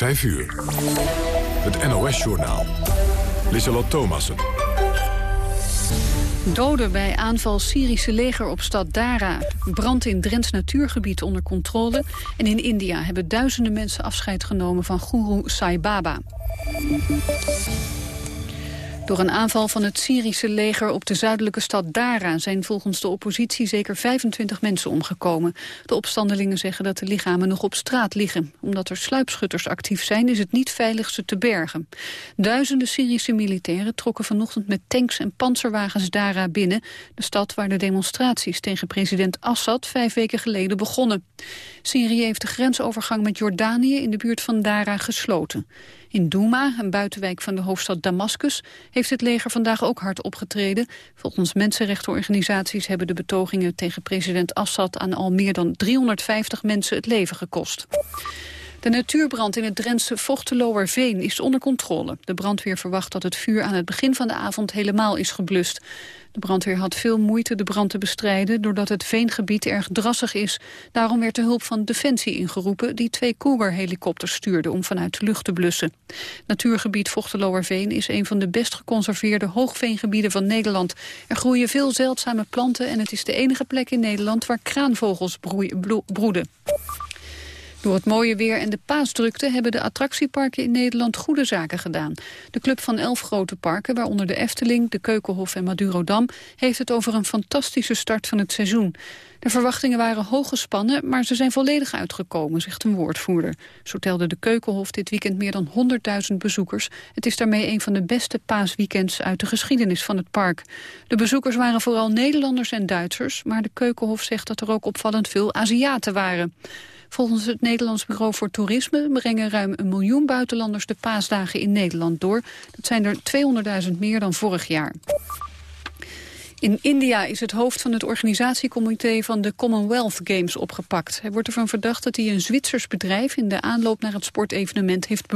5 uur. Het NOS-journaal. Lissalot Thomassen. Doden bij aanval Syrische leger op stad Dara. Brand in Drents natuurgebied onder controle. En in India hebben duizenden mensen afscheid genomen van guru Sai Baba. Door een aanval van het Syrische leger op de zuidelijke stad Dara... zijn volgens de oppositie zeker 25 mensen omgekomen. De opstandelingen zeggen dat de lichamen nog op straat liggen. Omdat er sluipschutters actief zijn, is het niet veilig ze te bergen. Duizenden Syrische militairen trokken vanochtend met tanks en panzerwagens Dara binnen... de stad waar de demonstraties tegen president Assad vijf weken geleden begonnen. Syrië heeft de grensovergang met Jordanië in de buurt van Dara gesloten. In Douma, een buitenwijk van de hoofdstad Damascus, heeft het leger vandaag ook hard opgetreden. Volgens mensenrechtenorganisaties hebben de betogingen tegen president Assad aan al meer dan 350 mensen het leven gekost. De natuurbrand in het Drentse Vochteloerveen is onder controle. De brandweer verwacht dat het vuur aan het begin van de avond helemaal is geblust. De brandweer had veel moeite de brand te bestrijden... doordat het veengebied erg drassig is. Daarom werd de hulp van Defensie ingeroepen... die twee Cougar-helikopters stuurde om vanuit de lucht te blussen. Natuurgebied Vochteloerveen is een van de best geconserveerde hoogveengebieden van Nederland. Er groeien veel zeldzame planten en het is de enige plek in Nederland... waar kraanvogels broeden. Door het mooie weer en de paasdrukte hebben de attractieparken in Nederland goede zaken gedaan. De club van elf grote parken, waaronder de Efteling, de Keukenhof en Madurodam, heeft het over een fantastische start van het seizoen. De verwachtingen waren hoog gespannen, maar ze zijn volledig uitgekomen, zegt een woordvoerder. Zo telde de Keukenhof dit weekend meer dan 100.000 bezoekers. Het is daarmee een van de beste paasweekends uit de geschiedenis van het park. De bezoekers waren vooral Nederlanders en Duitsers, maar de Keukenhof zegt dat er ook opvallend veel Aziaten waren. Volgens het Nederlands Bureau voor Toerisme brengen ruim een miljoen buitenlanders de paasdagen in Nederland door. Dat zijn er 200.000 meer dan vorig jaar. In India is het hoofd van het organisatiecomité van de Commonwealth Games opgepakt. Hij wordt ervan verdacht dat hij een Zwitsers bedrijf in de aanloop naar het sportevenement heeft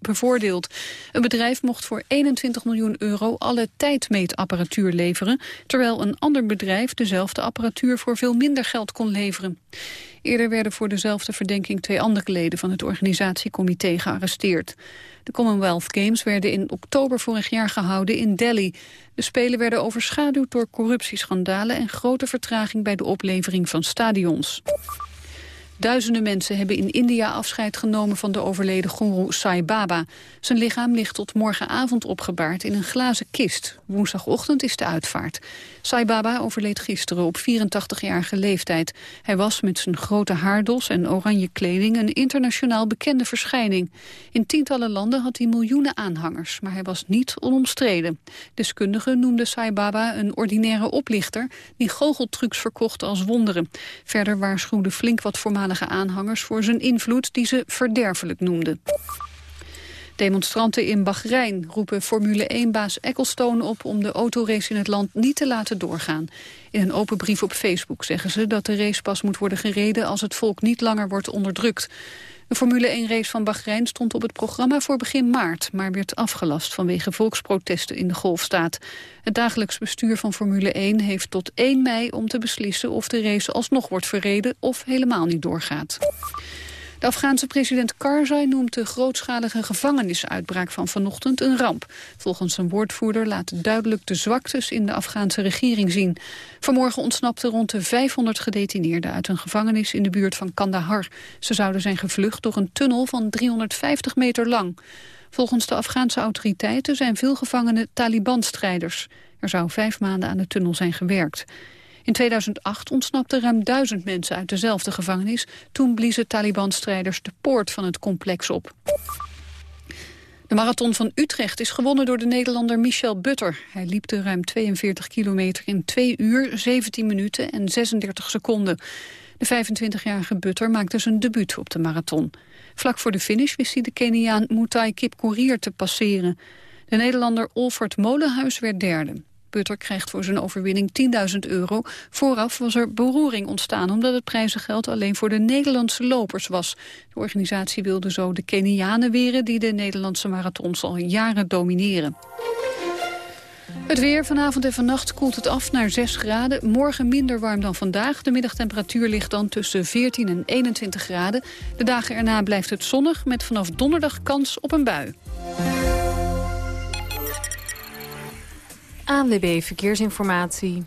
bevoordeeld. Een bedrijf mocht voor 21 miljoen euro alle tijdmeetapparatuur leveren, terwijl een ander bedrijf dezelfde apparatuur voor veel minder geld kon leveren. Eerder werden voor dezelfde verdenking twee andere leden van het organisatiecomité gearresteerd. De Commonwealth Games werden in oktober vorig jaar gehouden in Delhi. De Spelen werden overschaduwd door corruptieschandalen en grote vertraging bij de oplevering van stadions. Duizenden mensen hebben in India afscheid genomen van de overleden guru Sai Baba. Zijn lichaam ligt tot morgenavond opgebaard in een glazen kist. Woensdagochtend is de uitvaart. Sai Baba overleed gisteren op 84-jarige leeftijd. Hij was met zijn grote haardos en oranje kleding een internationaal bekende verschijning. In tientallen landen had hij miljoenen aanhangers, maar hij was niet onomstreden. Deskundigen noemden Sai Baba een ordinaire oplichter die goocheltrucs verkocht als wonderen. Verder waarschuwde flink wat aanhangers voor zijn invloed die ze verderfelijk noemden. Demonstranten in Bahrein roepen Formule 1-baas Ecclestone op om de autorace in het land niet te laten doorgaan. In een open brief op Facebook zeggen ze dat de race pas moet worden gereden als het volk niet langer wordt onderdrukt. De Formule 1-race van Bahrein stond op het programma voor begin maart... maar werd afgelast vanwege volksprotesten in de Golfstaat. Het dagelijks bestuur van Formule 1 heeft tot 1 mei om te beslissen... of de race alsnog wordt verreden of helemaal niet doorgaat. De Afghaanse president Karzai noemt de grootschalige gevangenisuitbraak van vanochtend een ramp. Volgens zijn woordvoerder laat duidelijk de zwaktes in de Afghaanse regering zien. Vanmorgen ontsnapten rond de 500 gedetineerden uit een gevangenis in de buurt van Kandahar. Ze zouden zijn gevlucht door een tunnel van 350 meter lang. Volgens de Afghaanse autoriteiten zijn veel gevangenen Taliban-strijders. Er zou vijf maanden aan de tunnel zijn gewerkt. In 2008 ontsnapten ruim duizend mensen uit dezelfde gevangenis. Toen bliezen Taliban-strijders de poort van het complex op. De marathon van Utrecht is gewonnen door de Nederlander Michel Butter. Hij liep de ruim 42 kilometer in 2 uur, 17 minuten en 36 seconden. De 25-jarige Butter maakte zijn debuut op de marathon. Vlak voor de finish wist hij de Keniaan Mutai Kip Kourier te passeren. De Nederlander Olfert Molenhuis werd derde. Krijgt voor zijn overwinning 10.000 euro. Vooraf was er beroering ontstaan omdat het prijzengeld alleen voor de Nederlandse lopers was. De organisatie wilde zo de Kenianen weren die de Nederlandse marathons al jaren domineren. Het weer vanavond en vannacht koelt het af naar 6 graden. Morgen minder warm dan vandaag. De middagtemperatuur ligt dan tussen 14 en 21 graden. De dagen erna blijft het zonnig met vanaf donderdag kans op een bui. ANWB Verkeersinformatie.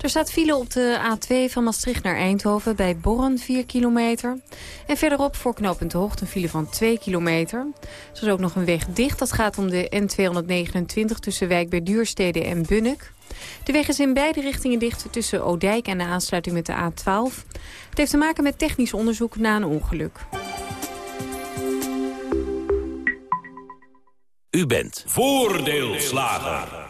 Er staat file op de A2 van Maastricht naar Eindhoven bij Borren 4 kilometer. En verderop voor knooppunt Hoogte een file van 2 kilometer. Er is ook nog een weg dicht. Dat gaat om de N229 tussen Wijk bij Duurstede en Bunnik. De weg is in beide richtingen dicht tussen Oudijk en de aansluiting met de A12. Het heeft te maken met technisch onderzoek na een ongeluk. U bent voordeelslager.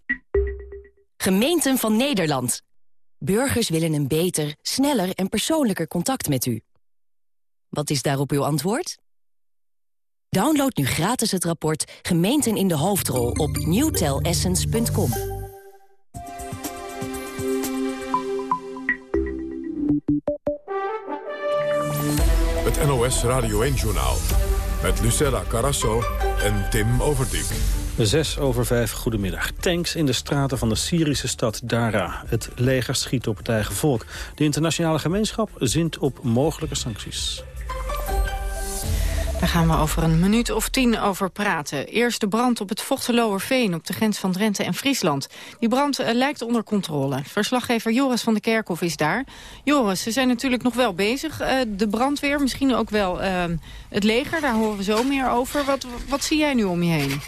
Gemeenten van Nederland. Burgers willen een beter, sneller en persoonlijker contact met u. Wat is daarop uw antwoord? Download nu gratis het rapport Gemeenten in de Hoofdrol op newtelessence.com. Het NOS Radio 1-journaal met Lucella Carasso en Tim Overdijk. Zes over vijf, goedemiddag. Tanks in de straten van de Syrische stad Dara. Het leger schiet op het eigen volk. De internationale gemeenschap zint op mogelijke sancties. Daar gaan we over een minuut of tien over praten. Eerst de brand op het Vochteloerveen op de grens van Drenthe en Friesland. Die brand uh, lijkt onder controle. Verslaggever Joris van de Kerkhof is daar. Joris, ze zijn natuurlijk nog wel bezig. Uh, de brandweer, misschien ook wel uh, het leger, daar horen we zo meer over. Wat, wat zie jij nu om je heen?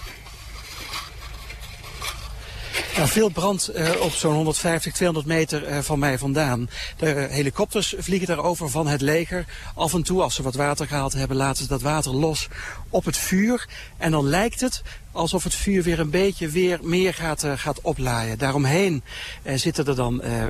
Veel brand uh, op zo'n 150, 200 meter uh, van mij vandaan. De helikopters vliegen daarover van het leger. Af en toe, als ze wat water gehaald hebben, laten ze dat water los op het vuur. En dan lijkt het alsof het vuur weer een beetje weer meer gaat, uh, gaat oplaaien. Daaromheen uh, zitten er dan uh,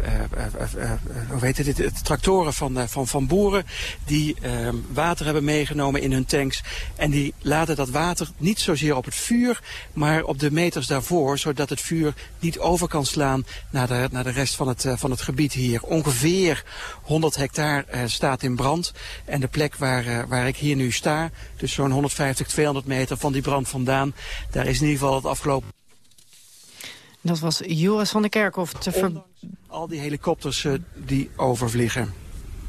hoe het, tractoren van, van, van boeren die ehm, water hebben meegenomen in hun tanks. En die laten dat water niet zozeer op het vuur, maar op de meters daarvoor, zodat het vuur niet over kan slaan naar de, naar de rest van het, van het gebied hier. Ongeveer 100 hectare staat in brand. En de plek waar, waar ik hier nu sta, dus zo'n 150, 200 meter van die brand vandaan, daar is in ieder geval het afgelopen... Dat was Joris van der Kerkhof. Te ver... al die helikopters uh, die overvliegen.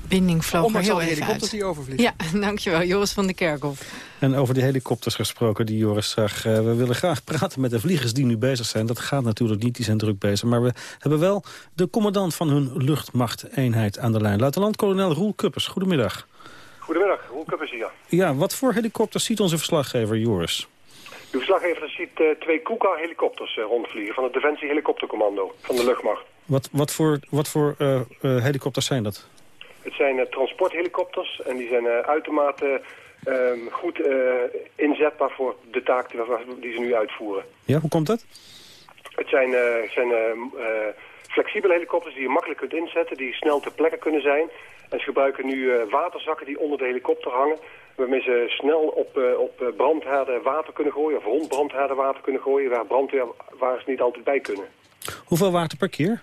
Binding vloog Ondanks heel al die even helikopters uit. die overvliegen. Ja, dankjewel. Joris van der Kerkhof. En over die helikopters gesproken die Joris zag. Uh, we willen graag praten met de vliegers die nu bezig zijn. Dat gaat natuurlijk niet, die zijn druk bezig. Maar we hebben wel de commandant van hun luchtmachteenheid aan de lijn. Luitenant-kolonel Roel Kuppers, goedemiddag. Goedemiddag, Roel Kuppers hier. Ja, wat voor helikopters ziet onze verslaggever Joris? De verslaggever ziet uh, twee Kuka-helikopters uh, rondvliegen van het Defensie Helikoptercommando van de luchtmacht. Wat, wat voor, wat voor uh, helikopters zijn dat? Het zijn transporthelikopters en die zijn uitermate ehm, goed inzetbaar voor de taak die, die, ze nu uitvoeren. Ja, hoe komt dat? Het zijn, zijn flexibele helikopters die je makkelijk kunt inzetten, die snel ter plekke kunnen zijn. En ze gebruiken nu waterzakken die onder de helikopter hangen waarmee ze snel op, uh, op brandhaarden water kunnen gooien... of rond brandhaarden water kunnen gooien... waar brandweerwagens niet altijd bij kunnen. Hoeveel water per keer?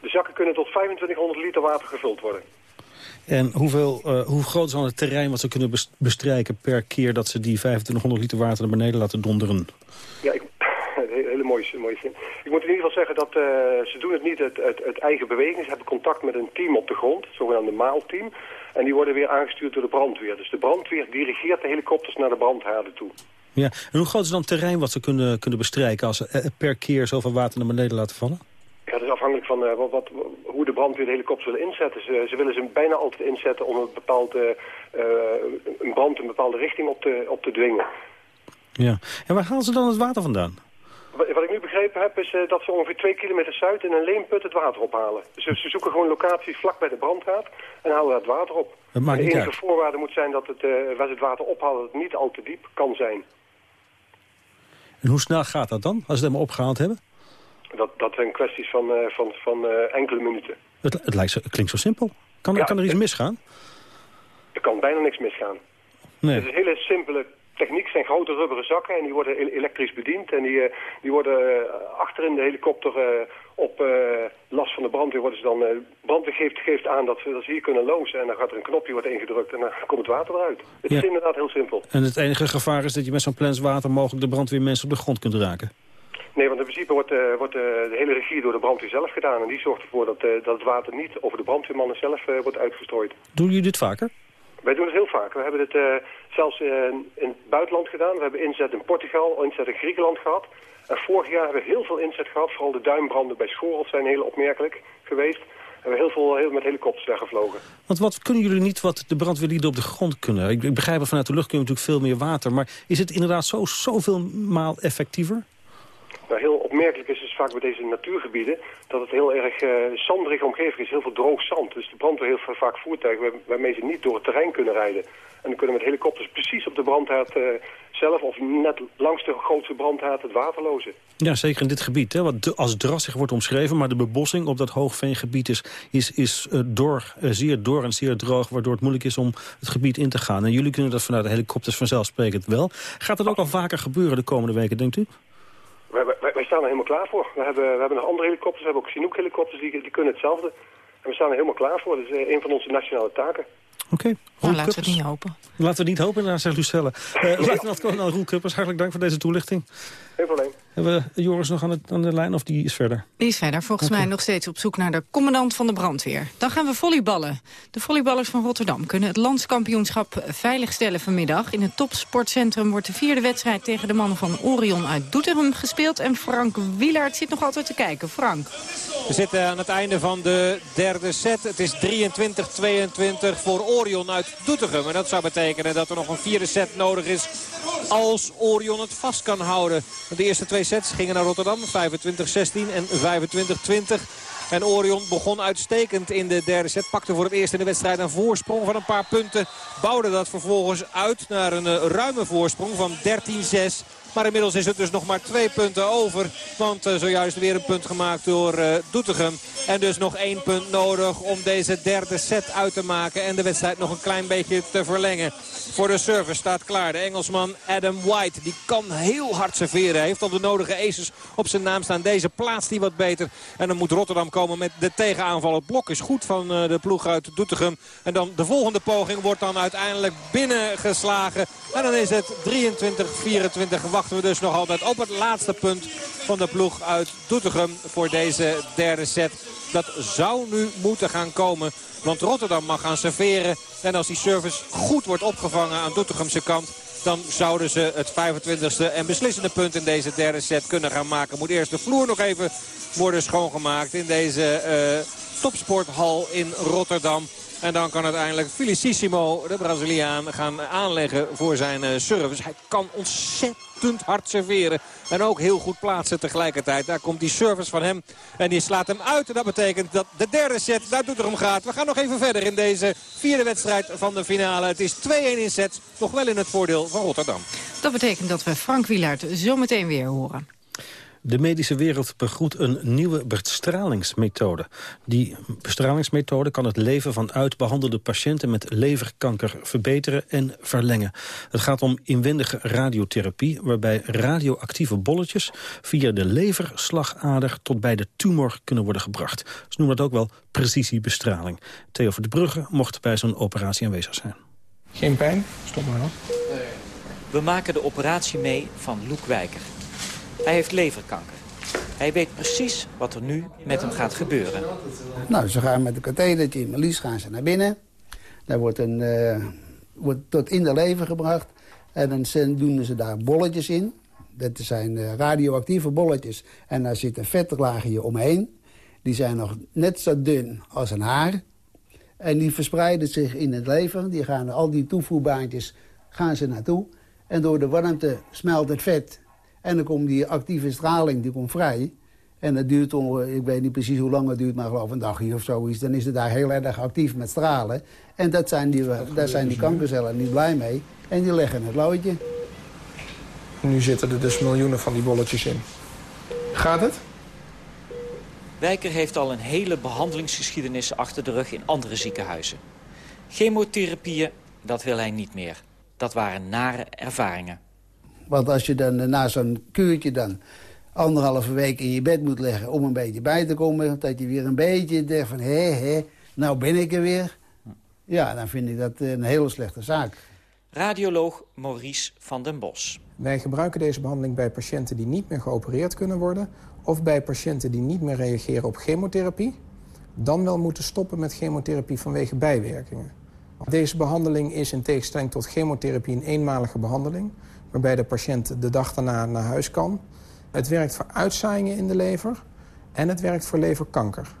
De zakken kunnen tot 2500 liter water gevuld worden. En hoeveel, uh, hoe groot is dan het terrein wat ze kunnen bestrijken per keer... dat ze die 2500 liter water naar beneden laten donderen? Ja, ik, hele mooie, mooie zin. Ik moet in ieder geval zeggen dat uh, ze doen het niet uit, uit, uit eigen beweging. Ze hebben contact met een team op de grond, het zogenaamde maalteam... En die worden weer aangestuurd door de brandweer. Dus de brandweer dirigeert de helikopters naar de brandhaarden toe. Ja, en hoe groot is dan het terrein wat ze kunnen, kunnen bestrijken... als ze per keer zoveel water naar beneden laten vallen? Ja, dat is afhankelijk van uh, wat, wat, hoe de brandweer de helikopters willen inzetten. Ze, ze willen ze bijna altijd inzetten om een, bepaalde, uh, een brand een bepaalde richting op te, op te dwingen. Ja, en waar halen ze dan het water vandaan? Wat ik nu begrepen heb is uh, dat ze ongeveer twee kilometer zuid in een leenput het water ophalen. Dus ze zoeken gewoon locaties vlak bij de brandhaard en halen het water op. Dat maakt de enige uit. voorwaarde moet zijn dat het, waar ze het water ophalen dat het niet al te diep kan zijn. En hoe snel gaat dat dan, als ze het helemaal opgehaald hebben? Dat, dat zijn kwesties van, van, van enkele minuten. Het, het, lijkt zo, het klinkt zo simpel. Kan, kan er iets misgaan? Er kan bijna niks misgaan. Nee. Het is een hele simpele techniek zijn grote rubberen zakken en die worden elektrisch bediend. En die, eh, die worden uh, achterin de helikopter uh, op last van de brandweer worden ze dan... brandweer geeft, geeft aan dat ze, dat ze hier kunnen lozen en dan gaat er een knopje wordt ingedrukt en dan komt het water eruit. Het is inderdaad heel simpel. En het enige gevaar is dat je met zo'n plens water mogelijk de brandweermensen op de grond kunt raken? Nee, want in principe wordt, wordt de hele regie door de brandweer zelf gedaan. En die zorgt ervoor dat, dat het water niet over de brandweermannen zelf wordt uitgestrooid. Doen jullie dit vaker? Wij doen het heel vaak. We hebben het uh, zelfs uh, in het buitenland gedaan. We hebben inzet in Portugal, inzet in Griekenland gehad. En vorig jaar hebben we heel veel inzet gehad. Vooral de duimbranden bij Schorel zijn heel opmerkelijk geweest. We hebben heel veel heel met helikopters weggevlogen. Want wat kunnen jullie niet wat de brandweerlieden op de grond kunnen? Ik, ik begrijp dat vanuit de lucht kun je natuurlijk veel meer water. Maar is het inderdaad zo, zoveel maal effectiever? Nou, heel opmerkelijk is vaak bij deze natuurgebieden dat het heel erg uh, omgeving is. Heel veel droog zand. Dus de brandweer heel vaak voertuigen waarmee ze niet door het terrein kunnen rijden. En dan kunnen met helikopters precies op de brandhaard uh, zelf of net langs de grootste brandhaard het water lozen. Ja, zeker in dit gebied. Hè, wat als drassig wordt omschreven, maar de bebossing op dat hoogveengebied is, is, is door, zeer door en zeer droog, waardoor het moeilijk is om het gebied in te gaan. En jullie kunnen dat vanuit de helikopters vanzelfsprekend wel. Gaat dat ook al vaker gebeuren de komende weken, denkt u? Wij, staan er helemaal klaar voor. We hebben, we hebben nog andere helikopters, we hebben ook Chinook-helikopters, die, die kunnen hetzelfde. En we staan er helemaal klaar voor. Dat is uh, een van onze nationale taken. Oké. Okay. Nou, laten we het niet hopen. Laten we het niet hopen, inderdaad, zegt Lucelle. Uh, Luitenant-kolonel Roel Kuppers, hartelijk dank voor deze toelichting. Geen probleem. Hebben we Joris nog aan, het, aan de lijn of die is verder? Die is verder. Volgens mij nog steeds op zoek naar de commandant van de brandweer. Dan gaan we volleyballen. De volleyballers van Rotterdam kunnen het landskampioenschap veiligstellen vanmiddag. In het topsportcentrum wordt de vierde wedstrijd tegen de mannen van Orion uit Doetinchem gespeeld. En Frank Wielaert zit nog altijd te kijken. Frank. We zitten aan het einde van de derde set. Het is 23-22 voor Orion uit Doetinchem. En dat zou betekenen dat er nog een vierde set nodig is als Orion het vast kan houden. De eerste twee sets gingen naar Rotterdam. 25-16 en 25-20. En Orion begon uitstekend in de derde set. Pakte voor het eerst in de wedstrijd een voorsprong van een paar punten. Bouwde dat vervolgens uit naar een eh, ruime voorsprong van 13-6. Maar inmiddels is het dus nog maar twee punten over. Want uh, zojuist weer een punt gemaakt door uh, Doetinchem. En dus nog één punt nodig om deze derde set uit te maken. En de wedstrijd nog een klein beetje te verlengen. Voor de service staat klaar. De Engelsman Adam White. Die kan heel hard serveren. Heeft al de nodige aces op zijn naam staan. Deze plaatst hij wat beter. En dan moet Rotterdam komen met de tegenaanval. Het blok is goed van uh, de ploeg uit Doetinchem. En dan de volgende poging wordt dan uiteindelijk binnengeslagen. En dan is het 23-24. Wachten we dus nog altijd op het laatste punt van de ploeg uit Doetinchem voor deze derde set. Dat zou nu moeten gaan komen. Want Rotterdam mag gaan serveren. En als die service goed wordt opgevangen aan Doetinchemse kant... dan zouden ze het 25e en beslissende punt in deze derde set kunnen gaan maken. Moet eerst de vloer nog even worden schoongemaakt in deze uh, topsporthal in Rotterdam. En dan kan uiteindelijk Felicissimo, de Braziliaan, gaan aanleggen voor zijn uh, service. Hij kan ontzettend hard serveren. En ook heel goed plaatsen tegelijkertijd. Daar komt die service van hem. En die slaat hem uit. En dat betekent dat de derde set naar Doetinchem gaat. We gaan nog even verder in deze vierde wedstrijd van de finale. Het is 2-1 in set. Nog wel in het voordeel van Rotterdam. Dat betekent dat we Frank Wielaert zo meteen weer horen. De medische wereld begroet een nieuwe bestralingsmethode. Die bestralingsmethode kan het leven van uitbehandelde patiënten met leverkanker verbeteren en verlengen. Het gaat om inwendige radiotherapie, waarbij radioactieve bolletjes via de leverslagader tot bij de tumor kunnen worden gebracht. Ze noemen dat ook wel precisiebestraling. Theo van de Brugge mocht bij zo'n operatie aanwezig zijn. Geen pijn? Stop maar nog. We maken de operatie mee van Loek Wijker. Hij heeft leverkanker. Hij weet precies wat er nu met hem gaat gebeuren. Nou, ze gaan met een kathedertje in mijn gaan ze naar binnen. Daar wordt, een, uh, wordt tot in de lever gebracht. En dan doen ze daar bolletjes in. Dat zijn uh, radioactieve bolletjes. En daar zit een vetlaagje omheen. Die zijn nog net zo dun als een haar. En die verspreiden zich in het lever. Die gaan al die toevoerbaantjes gaan ze naartoe. En door de warmte smelt het vet en dan komt die actieve straling die komt vrij. En dat duurt, ik weet niet precies hoe lang het duurt, maar geloof een dagje of zoiets. Dan is het daar heel erg actief met stralen. En dat zijn die, daar zijn die kankercellen niet blij mee. En die leggen het loodje. Nu zitten er dus miljoenen van die bolletjes in. Gaat het? Wijker heeft al een hele behandelingsgeschiedenis achter de rug in andere ziekenhuizen. Chemotherapieën, dat wil hij niet meer. Dat waren nare ervaringen. Want als je dan na zo'n kuurtje dan anderhalve week in je bed moet leggen... om een beetje bij te komen, dat je weer een beetje denkt van... hé, hé, nou ben ik er weer. Ja, dan vind ik dat een hele slechte zaak. Radioloog Maurice van den Bos. Wij gebruiken deze behandeling bij patiënten die niet meer geopereerd kunnen worden... of bij patiënten die niet meer reageren op chemotherapie... dan wel moeten stoppen met chemotherapie vanwege bijwerkingen. Deze behandeling is in tegenstelling tot chemotherapie een eenmalige behandeling... waarbij de patiënt de dag daarna naar huis kan. Het werkt voor uitzaaiingen in de lever en het werkt voor leverkanker.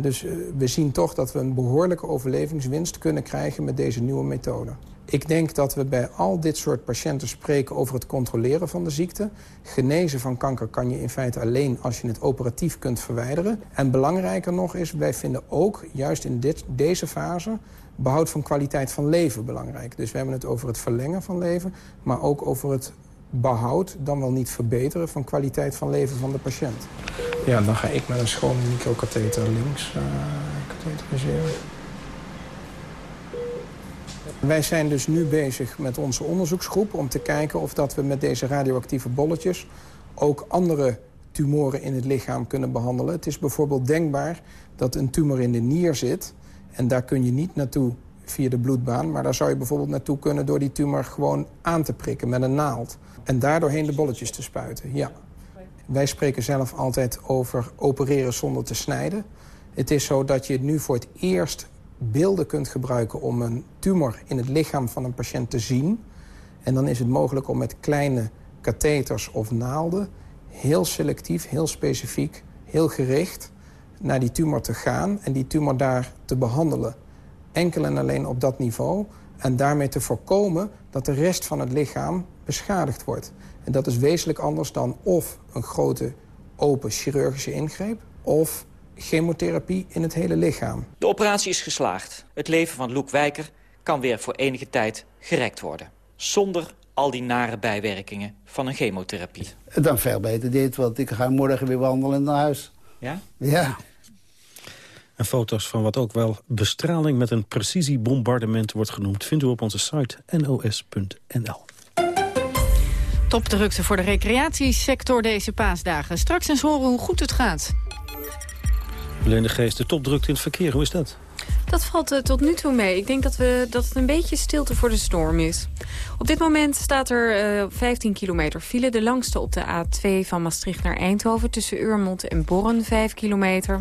Dus eh, we zien toch dat we een behoorlijke overlevingswinst kunnen krijgen met deze nieuwe methode. Ik denk dat we bij al dit soort patiënten spreken over het controleren van de ziekte. Genezen van kanker kan je in feite alleen als je het operatief kunt verwijderen. En belangrijker nog is, wij vinden ook juist in dit, deze fase behoud van kwaliteit van leven belangrijk. Dus we hebben het over het verlengen van leven, maar ook over het behoud, dan wel niet verbeteren van kwaliteit van leven van de patiënt. Ja, dan ga ik met een schone microkatheter links uh, katheteriseren. Wij zijn dus nu bezig met onze onderzoeksgroep om te kijken of dat we met deze radioactieve bolletjes ook andere tumoren in het lichaam kunnen behandelen. Het is bijvoorbeeld denkbaar dat een tumor in de nier zit en daar kun je niet naartoe via de bloedbaan, maar daar zou je bijvoorbeeld naartoe kunnen door die tumor gewoon aan te prikken met een naald en daardoorheen de bolletjes te spuiten. Ja. Wij spreken zelf altijd over opereren zonder te snijden. Het is zo dat je nu voor het eerst beelden kunt gebruiken om een tumor in het lichaam van een patiënt te zien. En dan is het mogelijk om met kleine katheters of naalden heel selectief, heel specifiek, heel gericht naar die tumor te gaan en die tumor daar te behandelen. Enkel en alleen op dat niveau en daarmee te voorkomen dat de rest van het lichaam beschadigd wordt. En dat is wezenlijk anders dan of een grote open chirurgische ingreep... of chemotherapie in het hele lichaam. De operatie is geslaagd. Het leven van Loek Wijker kan weer voor enige tijd gerekt worden. Zonder al die nare bijwerkingen van een chemotherapie. Dan veel beter dit, want ik ga morgen weer wandelen naar huis. Ja? Ja. En foto's van wat ook wel bestraling met een precisiebombardement wordt genoemd... vindt u op onze site nos.nl. Topdrukte voor de recreatiesector deze paasdagen. Straks eens horen hoe goed het gaat. Alleen de geest, de topdrukte in het verkeer, hoe is dat? Dat valt uh, tot nu toe mee. Ik denk dat, we, dat het een beetje stilte voor de storm is. Op dit moment staat er uh, 15 kilometer file. De langste op de A2 van Maastricht naar Eindhoven... tussen Urmond en Borren, 5 kilometer.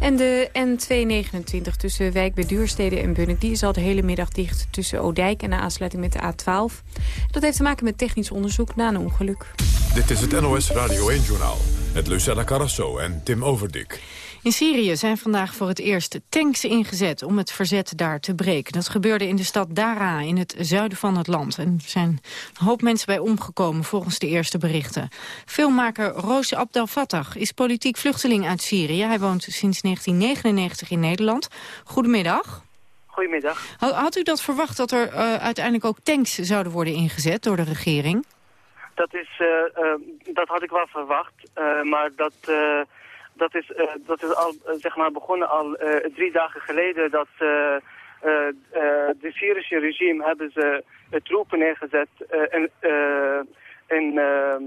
En de N229 tussen Wijk bij Duurstede en Bunnik... die is al de hele middag dicht tussen Oudijk en de aansluiting met de A12. Dat heeft te maken met technisch onderzoek na een ongeluk. Dit is het NOS Radio 1-journaal met Lucella Carrasso en Tim Overdik. In Syrië zijn vandaag voor het eerst tanks ingezet om het verzet daar te breken. Dat gebeurde in de stad Dara in het zuiden van het land. En er zijn een hoop mensen bij omgekomen volgens de eerste berichten. Filmmaker Roos Abdel Fattah is politiek vluchteling uit Syrië. Hij woont sinds 1999 in Nederland. Goedemiddag. Goedemiddag. Had u dat verwacht dat er uh, uiteindelijk ook tanks zouden worden ingezet door de regering? Dat, is, uh, uh, dat had ik wel verwacht, maar dat dat is, uh, dat is al uh, zeg maar begonnen al uh, drie dagen geleden dat de Syrische regime hebben ze troepen neergezet en ehm,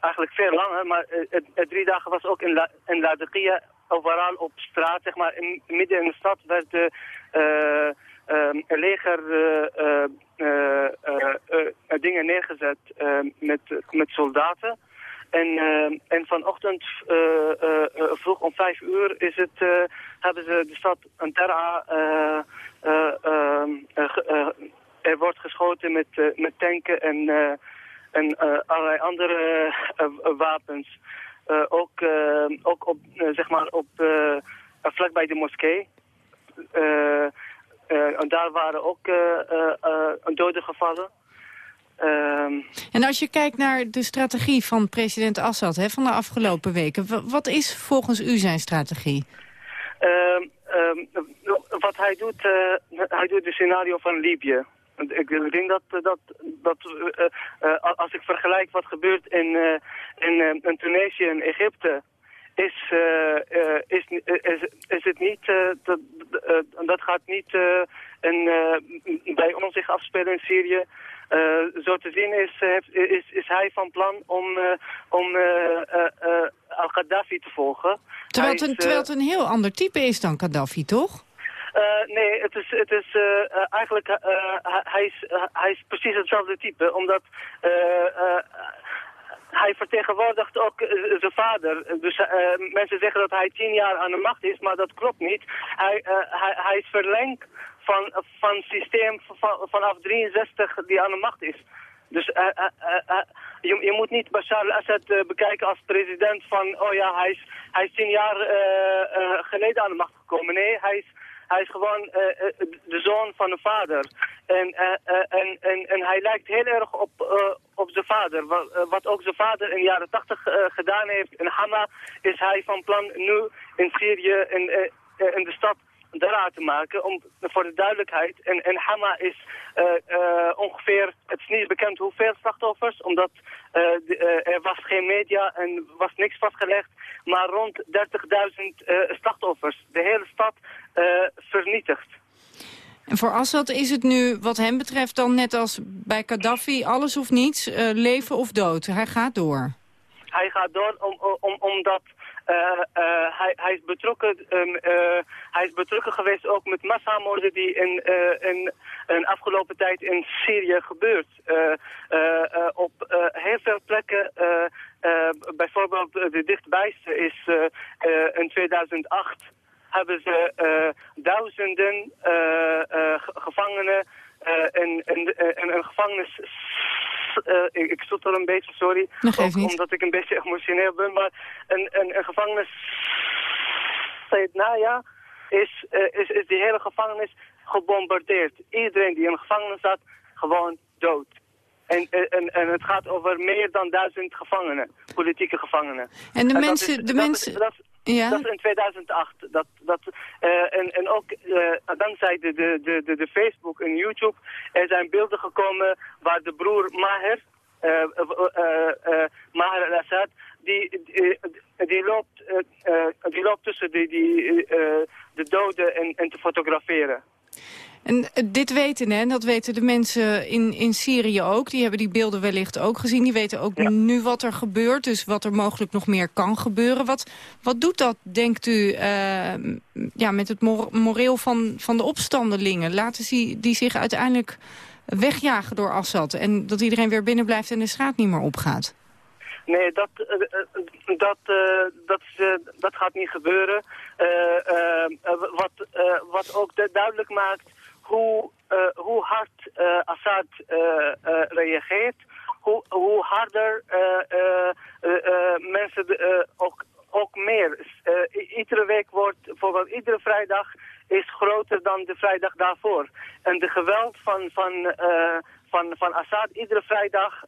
eigenlijk veel langer, maar het, drie dagen was ook in, La, in Latakia, overal op straat, zeg maar, in, midden in de stad werd de een leger dingen neergezet met, met soldaten. En, uh, en vanochtend uh, uh, vroeg om vijf uur is het, hebben ze de stad Antara... Ehm, er wordt geschoten met, met tanken en, en allerlei andere wapens. ook, ook op, zeg maar op, vlakbij de moskee. en daar waren ook doden gevallen. Ehm, en als je kijkt naar de strategie van president Assad hè, van de afgelopen weken... wat is volgens u zijn strategie? Uh, wat hij doet, uh, hij doet de scenario van Libië. Ik denk dat, dat, dat uh, als ik vergelijk wat gebeurt in, in, in Tunesië en Egypte is, is, is, is het niet, dat, dat gaat niet en, bij ons zich afspelen in Syrië. Zo te zien is, is, is hij van plan om, om al-Gaddafi te volgen. Terwijl het, een, terwijl het een heel ander type is dan Gaddafi, toch? Uh, nee, het is, het is uh, eigenlijk, uh, hij, is, hij is precies hetzelfde type, omdat hij vertegenwoordigt ook zijn vader. Dus mensen zeggen dat hij tien jaar aan de macht is, maar dat klopt niet. Hij, hij, hij is verlengd van, van systeem van, vanaf 63 die aan de macht is. Dus je, je, moet niet Bashar al-Assad bekijken als president van, oh ja, hij is, hij is tien jaar geleden aan de macht gekomen. Nee, hij is hij is gewoon de zoon van een vader. En, en, en, en hij lijkt heel erg op, op zijn vader. Wat, wat, ook zijn vader in de jaren tachtig gedaan heeft in Hama... is hij van plan nu in Syrië in, in de stad Dara te maken, om, voor de duidelijkheid. En, en Hama is uh, uh, ongeveer, het is niet bekend hoeveel slachtoffers, omdat uh, er was geen media en was niks vastgelegd, maar rond 30.000 slachtoffers. De hele stad vernietigd. En voor Assad is het nu wat hem betreft dan net als bij Gaddafi alles of niets, leven of dood. Hij gaat door. Hij gaat door om, om, omdat hij, hij, is betrokken, um, uh, hij is betrokken geweest ook met massamoorden die in, in afgelopen tijd in Syrië gebeurt. op heel veel plekken, bijvoorbeeld de dichtbijste is in 2008 hebben ze duizenden gevangenen in, in, een gevangenis uh, ik, ik er een beetje, sorry. Ook omdat ik een beetje emotioneel ben. Maar een, een, een gevangenis, naja, is, uh, is, is die hele gevangenis gebombardeerd. Iedereen die in een gevangenis zat, gewoon dood. En, en, en het gaat over meer dan duizend gevangenen, politieke gevangenen. En de mensen... de mensen... ja? dat is in 2008. Dat, dat, uh, en, en ook uh, dankzij de, de, de, de Facebook en YouTube er zijn beelden gekomen waar de broer Maher, uh, Maher al-Assad, die, die, die, loopt, die loopt tussen die, die, de doden en, en te fotograferen. En eh, dit weten, hè, dat weten de mensen in, in Syrië ook. Die hebben die beelden wellicht ook gezien. Die weten ook nu wat er gebeurt, dus wat er mogelijk nog meer kan gebeuren. Wat, wat doet dat, denkt u, uh, ja, met het moreel van, van de opstandelingen? Laten ze die zich uiteindelijk wegjagen door Assad... en dat iedereen weer binnen blijft en de straat niet meer opgaat? Nee, dat, uh, dat, dat, dat gaat niet gebeuren. wat, wat ook duidelijk maakt hoe, uh, hoe hard uh, Assad uh, reageert, hoe, hoe harder mensen ook, ook meer. iedere week wordt, bijvoorbeeld iedere vrijdag is groter dan de vrijdag daarvoor. En de geweld van, van, van, van Assad iedere vrijdag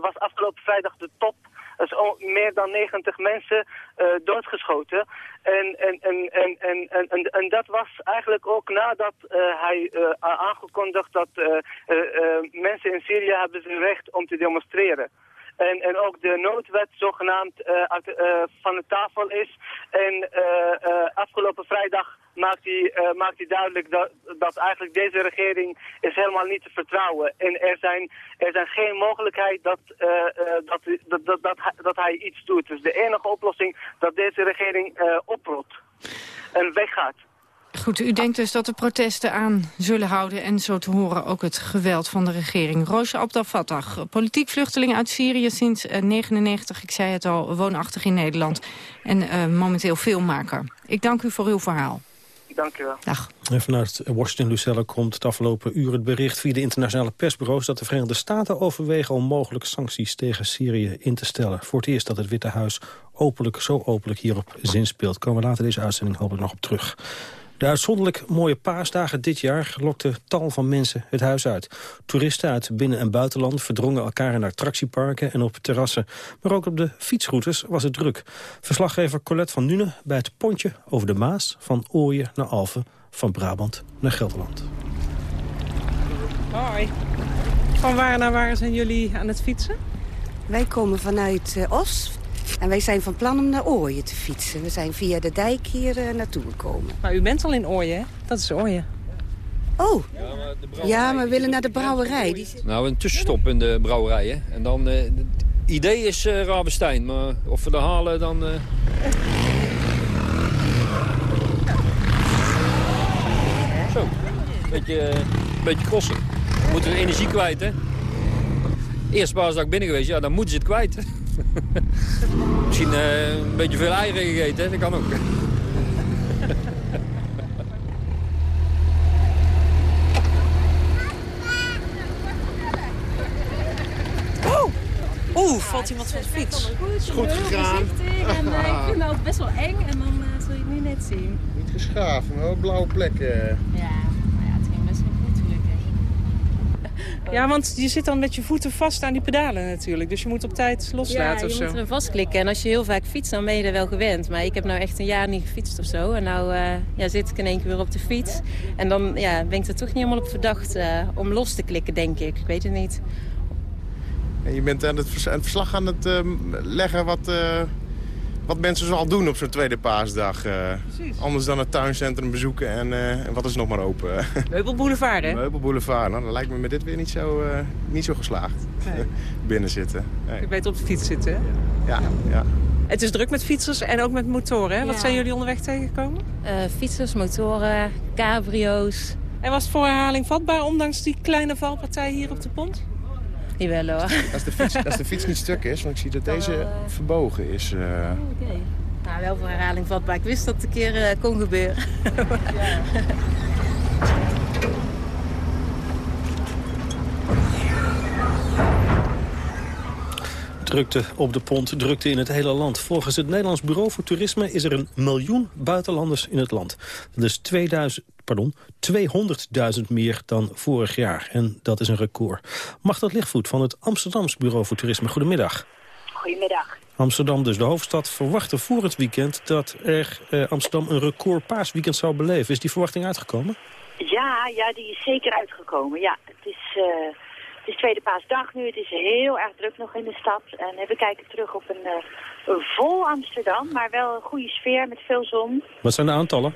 was afgelopen vrijdag de top is meer dan 90 mensen uh, doodgeschoten. En, en, en, en, en, en, en, dat was eigenlijk ook nadat uh, hij uh, aangekondigd dat mensen in Syrië hebben zijn recht om te demonstreren. En, en ook de noodwet zogenaamd uh, van de tafel is. En uh, afgelopen vrijdag maakt hij, maakt hij duidelijk dat, dat eigenlijk deze regering is helemaal niet te vertrouwen. En er zijn, er zijn geen mogelijkheid dat, dat, dat, dat, dat, dat, hij iets doet. Dus de enige oplossing dat deze regering oprot en weggaat. Goed, u denkt dus dat de protesten aan zullen houden... en zo te horen ook het geweld van de regering. Roosje Abdel Fattah, politiek vluchteling uit Syrië sinds 1999. ik zei het al, woonachtig in Nederland. En uh, momenteel filmmaker. Ik dank u voor uw verhaal. Dank u wel. Dag. En vanuit Washington, Lucelle komt het afgelopen uur het bericht via de internationale persbureaus dat de Verenigde Staten overwegen om mogelijke sancties tegen Syrië in te stellen. Voor het eerst dat het Witte Huis openlijk, zo openlijk hierop zinspeelt. Komen we later deze uitzending hopelijk nog op terug. De uitzonderlijk mooie paasdagen dit jaar lokten tal van mensen het huis uit. Toeristen uit binnen- en buitenland verdrongen elkaar in attractieparken en op terrassen. Maar ook op de fietsroutes was het druk. Verslaggever Colette van Nuenen bij het pontje over de Maas... van Ooyen naar Alphen, van Brabant naar Gelderland. Hoi. Van waar naar waar zijn jullie aan het fietsen? Wij komen vanuit uh, Os En wij zijn van plan om naar Ooyen te fietsen. We zijn via de dijk hier uh, naartoe gekomen. Maar u bent al in Ooyen, hè? Dat is Ooyen. Oh, ja, maar we willen naar de brouwerij. Die... Nou, een tussenstop in de brouwerij, hè. En dan, uh, het idee is uh, Ravenstein, maar of we dat halen, dan... Uh... Zo, beetje, beetje crossen. We moeten we energie kwijt, hè. Eerst paasdag binnen geweest, ja, dan moeten ze het kwijt. Misschien uh, een beetje veel eieren gegeten, hè? dat kan ook. Oeh, valt iemand van de fiets? Goed, goed gegaan. En uh, ik vind het ook best wel eng en dan uh, zul je het nu net zien. Niet geschaafd, maar wel blauwe plekken. Ja, maar ja, het ging best wel goed gelukkig. Ja, want je zit dan met je voeten vast aan die pedalen natuurlijk. Dus je moet op tijd loslaten ja, of zo. je moet er vastklikken. En als je heel vaak fietst, dan ben je er wel gewend. Maar ik heb nou echt een jaar niet gefietst of zo. En nou uh, ja, zit ik in één keer weer op de fiets. En dan ja, ben ik er toch niet helemaal op verdacht om los te klikken, denk ik. Ik weet het niet. En je bent aan het, vers aan het verslag aan het uh, leggen wat, uh, wat mensen zoal doen op zo'n tweede paasdag. Uh, anders dan het tuincentrum bezoeken en, en wat is nog maar open. Meubelboulevard, hè? Meubelboulevard. Nou, dat lijkt me met dit weer niet zo, niet zo geslaagd. Nee. Binnen zitten. Nee. Ik weet op de fiets zitten, hè? Ja, ja. Het is druk met fietsers en ook met motoren, hè? Ja. Wat zijn jullie onderweg tegengekomen? fietsers, motoren, cabrio's. En was het voor herhaling vatbaar, ondanks die kleine valpartij hier op de pont? Jawel hoor. Als de, fiets, als de fiets niet stuk is, want ik zie dat deze uh... verbogen is. Uh... Oh, Oké. Okay. Nou, wel voor herhaling vatbaar. Ik wist dat het een keer uh, kon gebeuren. ja. Drukte op de pont, drukte in het hele land. Volgens het Nederlands Bureau voor Toerisme is er een miljoen buitenlanders in het land. Dat is 2000, pardon, 200.000 meer dan vorig jaar. En dat is een record. Magdat Lichtvoet van het Amsterdams Bureau voor Toerisme. Goedemiddag. Goedemiddag. Amsterdam, dus de hoofdstad, verwachtte voor het weekend... dat er eh, Amsterdam een record paasweekend zou beleven. Is die verwachting uitgekomen? Ja, ja die is zeker uitgekomen. Ja, het is... Uh... Het is tweede paasdag nu, het is heel erg druk nog in de stad. En we kijken terug op een, een vol Amsterdam, maar wel een goede sfeer met veel zon. Wat zijn de aantallen?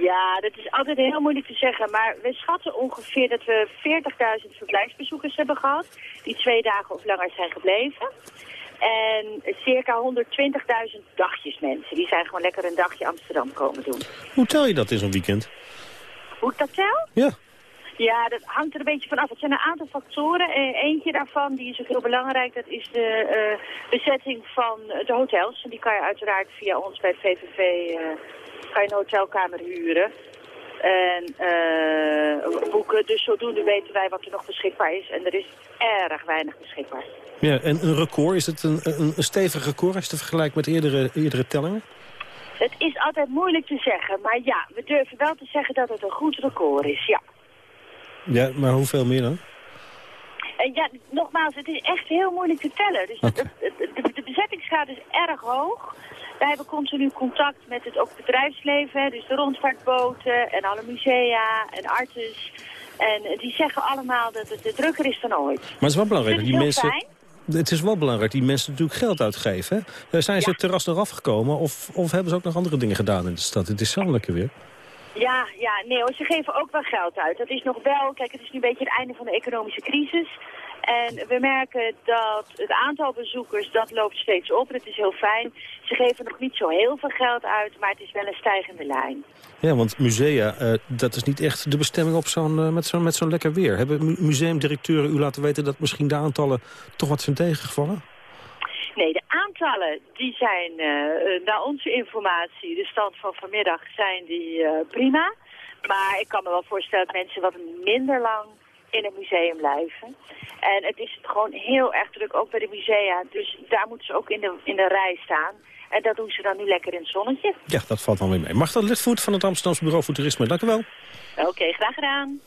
Ja, dat is altijd heel moeilijk te zeggen. Maar we schatten ongeveer dat we 40.000 verblijfsbezoekers hebben gehad. Die twee dagen of langer zijn gebleven. En circa 120.000 dagjes mensen. Die zijn gewoon lekker een dagje Amsterdam komen doen. Hoe tel je dat in zo'n weekend? Hoe ik dat tel? Ja. Ja, dat hangt er een beetje van af. Het zijn een aantal factoren. eentje daarvan, die is ook heel belangrijk, dat is de uh, bezetting van de hotels. En die kan je uiteraard via ons bij het VVV uh, kan je een hotelkamer huren. En uh, boeken. Dus zodoende weten wij wat er nog beschikbaar is. En er is erg weinig beschikbaar. Ja, en een record, is het een, een, een stevig record als je te vergelijken met eerdere, eerdere tellingen? Het is altijd moeilijk te zeggen. Maar ja, we durven wel te zeggen dat het een goed record is, ja. Ja, maar hoeveel meer dan? Ja, nogmaals, het is echt heel moeilijk te tellen. Dus okay. de, de, de, bezettingsgraad is erg hoog. Wij hebben continu contact met het ook bedrijfsleven, dus de rondvaartboten en alle musea en artes. En die zeggen allemaal dat het drukker is dan ooit. Maar het is wel belangrijk dat die mensen... Fijn. Het is wel belangrijk die mensen natuurlijk geld uitgeven. Hè? Zijn ze ja. het terras eraf gekomen of, of hebben ze ook nog andere dingen gedaan in de stad? Het is zo lekker weer. Ja, ja, nee hoor, ze geven ook wel geld uit. Dat is nog wel, kijk, het is nu een beetje het einde van de economische crisis. En we merken dat het aantal bezoekers, dat loopt steeds op. Het is heel fijn. Ze geven nog niet zo heel veel geld uit, maar het is wel een stijgende lijn. Ja, want musea, uh, dat is niet echt de bestemming op zo'n uh, met zo'n lekker weer. Hebben mu museumdirecteuren u laten weten dat misschien de aantallen toch wat zijn tegengevallen? Nee, de aantallen die zijn uh, naar onze informatie, de stand van vanmiddag, zijn die prima. Maar ik kan me wel voorstellen dat mensen wat minder lang in het museum blijven. En het is gewoon heel erg druk, ook bij de musea. Dus daar moeten ze ook in de, in de rij staan. En dat doen ze dan nu lekker in het zonnetje. Ja, dat valt dan weer mee. Mag dat Lidvoet van het Amsterdamse Bureau voor Toerisme. Dank u wel. Oké, okay, graag gedaan.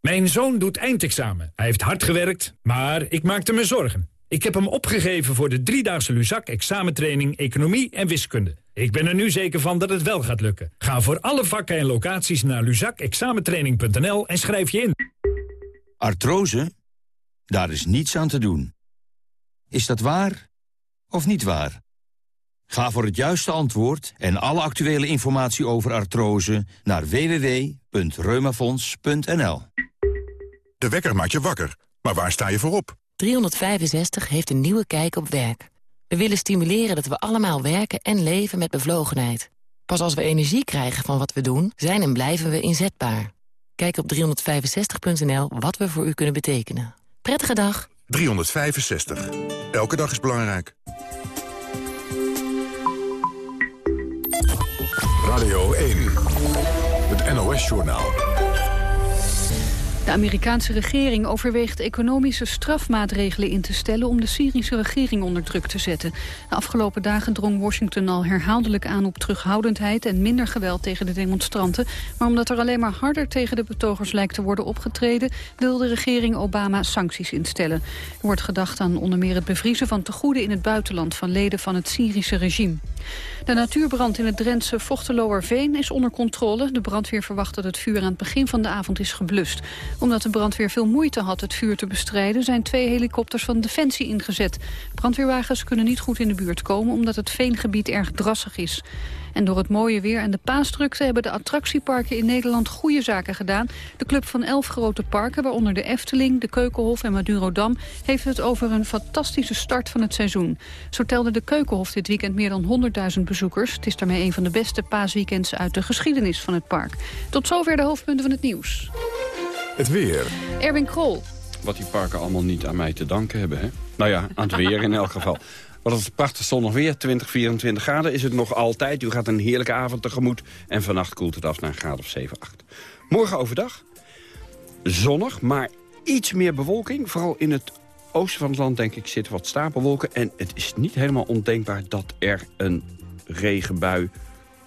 Mijn zoon doet eindexamen. Hij heeft hard gewerkt, maar ik maakte me zorgen. Ik heb hem opgegeven voor de driedaagse Luzak examentraining Economie en Wiskunde. Ik ben er nu zeker van dat het wel gaat lukken. Ga voor alle vakken en locaties naar luzakexamentraining.nl en schrijf je in. Artrose? Daar is niets aan te doen. Is dat waar of niet waar? Ga voor het juiste antwoord en alle actuele informatie over artrose naar www.reumafonds.nl. De wekker maakt je wakker, maar waar sta je voor op? 365 heeft een nieuwe kijk op werk. We willen stimuleren dat we allemaal werken en leven met bevlogenheid. Pas als we energie krijgen van wat we doen, zijn en blijven we inzetbaar. Kijk op 365.nl wat we voor u kunnen betekenen. Prettige dag. 365. Elke dag is belangrijk. Radio 1. Het NOS-journaal. De Amerikaanse regering overweegt economische strafmaatregelen in te stellen om de Syrische regering onder druk te zetten. De afgelopen dagen drong Washington al herhaaldelijk aan op terughoudendheid en minder geweld tegen de demonstranten. Maar omdat er alleen maar harder tegen de betogers lijkt te worden opgetreden, wil de regering Obama sancties instellen. Er wordt gedacht aan onder meer het bevriezen van tegoeden in het buitenland van leden van het Syrische regime. De natuurbrand in het Drentse Vochteloerveen is onder controle. De brandweer verwacht dat het vuur aan het begin van de avond is geblust. Omdat de brandweer veel moeite had het vuur te bestrijden... zijn twee helikopters van Defensie ingezet. Brandweerwagens kunnen niet goed in de buurt komen... omdat het veengebied erg drassig is. En door het mooie weer en de paasdrukte hebben de attractieparken in Nederland goede zaken gedaan. De club van elf grote parken, waaronder de Efteling, de Keukenhof en Madurodam, heeft het over een fantastische start van het seizoen. Zo telde de Keukenhof dit weekend meer dan 100.000 bezoekers. Het is daarmee een van de beste paasweekends uit de geschiedenis van het park. Tot zover de hoofdpunten van het nieuws. Het weer. Erwin Krol. Wat die parken allemaal niet aan mij te danken hebben, hè? Nou ja, aan het weer in elk geval. Wat het prachtig zonnig weer, 20, 24 graden is het nog altijd. U gaat een heerlijke avond tegemoet. En vannacht koelt het af naar een graad of 7, 8. Morgen overdag, zonnig, maar iets meer bewolking. Vooral in het oosten van het land, denk ik, zitten wat stapelwolken. En het is niet helemaal ondenkbaar dat er een regenbui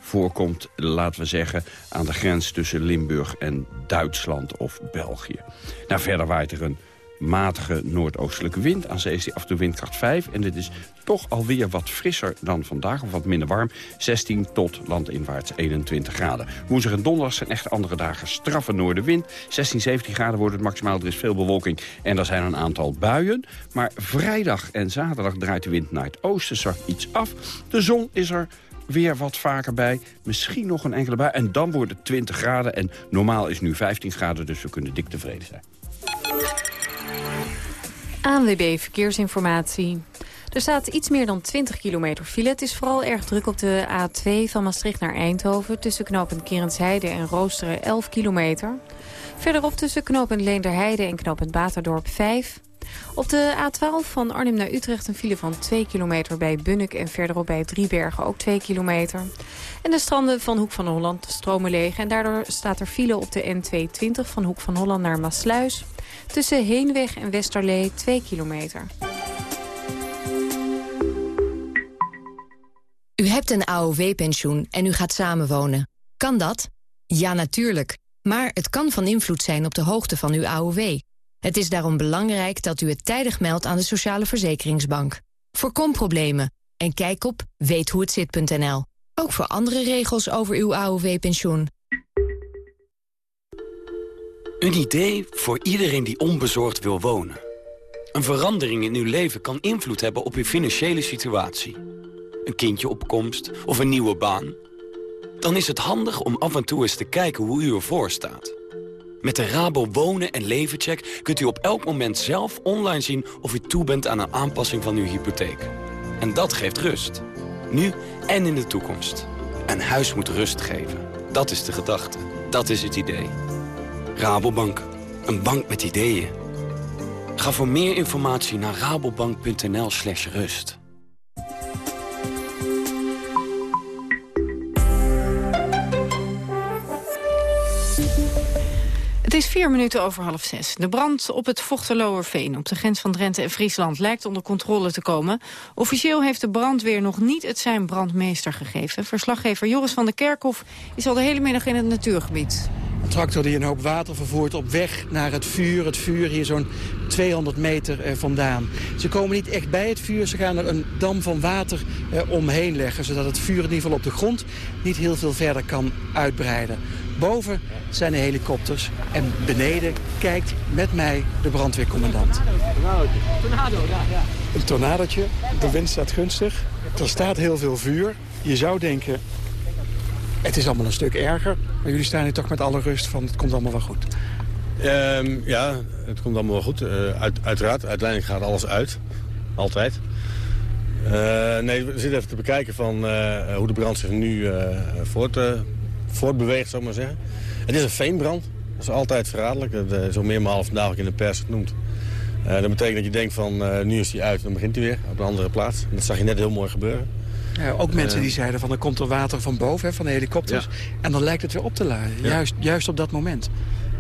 voorkomt, laten we zeggen, aan de grens tussen Limburg en Duitsland of België. Nou, verder waait er een matige noordoostelijke wind. Aan zee is die af en toe windkracht 5. En dit is toch alweer wat frisser dan vandaag, of wat minder warm. 16 tot landinwaarts 21 graden. Woensdag en donderdag zijn echt andere dagen straffe noordenwind. 16, 17 graden wordt het maximaal. Er is veel bewolking en er zijn een aantal buien. Maar vrijdag en zaterdag draait de wind naar het oosten, zakt iets af. De zon is er weer wat vaker bij. Misschien nog een enkele bui. En dan wordt het 20 graden. En normaal is nu 15 graden, dus we kunnen dik tevreden zijn. ANWB Verkeersinformatie. Er staat iets meer dan 20 kilometer file. Het is vooral erg druk op de A2 van Maastricht naar Eindhoven... tussen knooppunt Kerensheide en Roosteren 11 kilometer. Verderop tussen knooppunt Leenderheide en knooppunt Baterdorp 5. Op de A12 van Arnhem naar Utrecht een file van 2 kilometer bij Bunnik... en verderop bij Driebergen ook 2 kilometer. En de stranden van Hoek van Holland stromen leeg... en daardoor staat er file op de N220 van Hoek van Holland naar Maasluis... tussen Heenweg en Westerlee 2 kilometer. U hebt een AOW-pensioen en u gaat samenwonen. Kan dat? Ja, natuurlijk. Maar het kan van invloed zijn op de hoogte van uw AOW. Het is daarom belangrijk dat u het tijdig meldt aan de Sociale Verzekeringsbank. Voorkom problemen en kijk op weethoehetzit.nl. Ook voor andere regels over uw AOW-pensioen. Een idee voor iedereen die onbezorgd wil wonen. Een verandering in uw leven kan invloed hebben op uw financiële situatie. Een kindje op komst of een nieuwe baan. Dan is het handig om af en toe eens te kijken hoe u ervoor staat. Met de Rabo Wonen en Levencheck kunt u op elk moment zelf online zien of u toe bent aan een aanpassing van uw hypotheek. En dat geeft rust. Nu en in de toekomst. Een huis moet rust geven. Dat is de gedachte. Dat is het idee. Rabobank. Een bank met ideeën. Ga voor meer informatie naar rabobank.nl slash rust. Is vier minuten over half zes. De brand op het Vochteloerveen op de grens van Drenthe en Friesland lijkt onder controle te komen. Officieel heeft de brandweer nog niet het zijn brandmeester gegeven. Verslaggever Joris van der Kerkhof is al de hele middag in het natuurgebied. Een tractor die een hoop water vervoert op weg naar het vuur. Het vuur hier zo'n 200 meter eh, vandaan. Ze komen niet echt bij het vuur. Ze gaan er een dam van water eh, omheen leggen. Zodat het vuur in ieder geval op de grond niet heel veel verder kan uitbreiden. Boven zijn de helikopters en beneden kijkt met mij de brandweercommandant. Tornado, ja, ja. Een tornadootje, de wind staat gunstig, er staat heel veel vuur. Je zou denken, het is allemaal een stuk erger. Maar jullie staan hier toch met alle rust van, het komt allemaal wel goed. Ehm, ja, het komt allemaal wel goed. Uh, uit, uiteraard, uiteindelijk gaat alles uit. Altijd. Uh, nee, we zitten even te bekijken van uh, hoe de brand zich nu voort, voortbeweegt, zou ik maar zeggen. Het is een veenbrand. Dat is altijd verraderlijk. Dat is al meermaals vandaag ook in de pers genoemd. dat betekent dat je denkt van nu is die uit, dan begint hij weer op een andere plaats. En dat zag je net heel mooi gebeuren. Ja, ook mensen die zeiden van er komt er water van boven, hè, van de helikopters. En dan lijkt het weer op te laden, juist, juist op dat moment.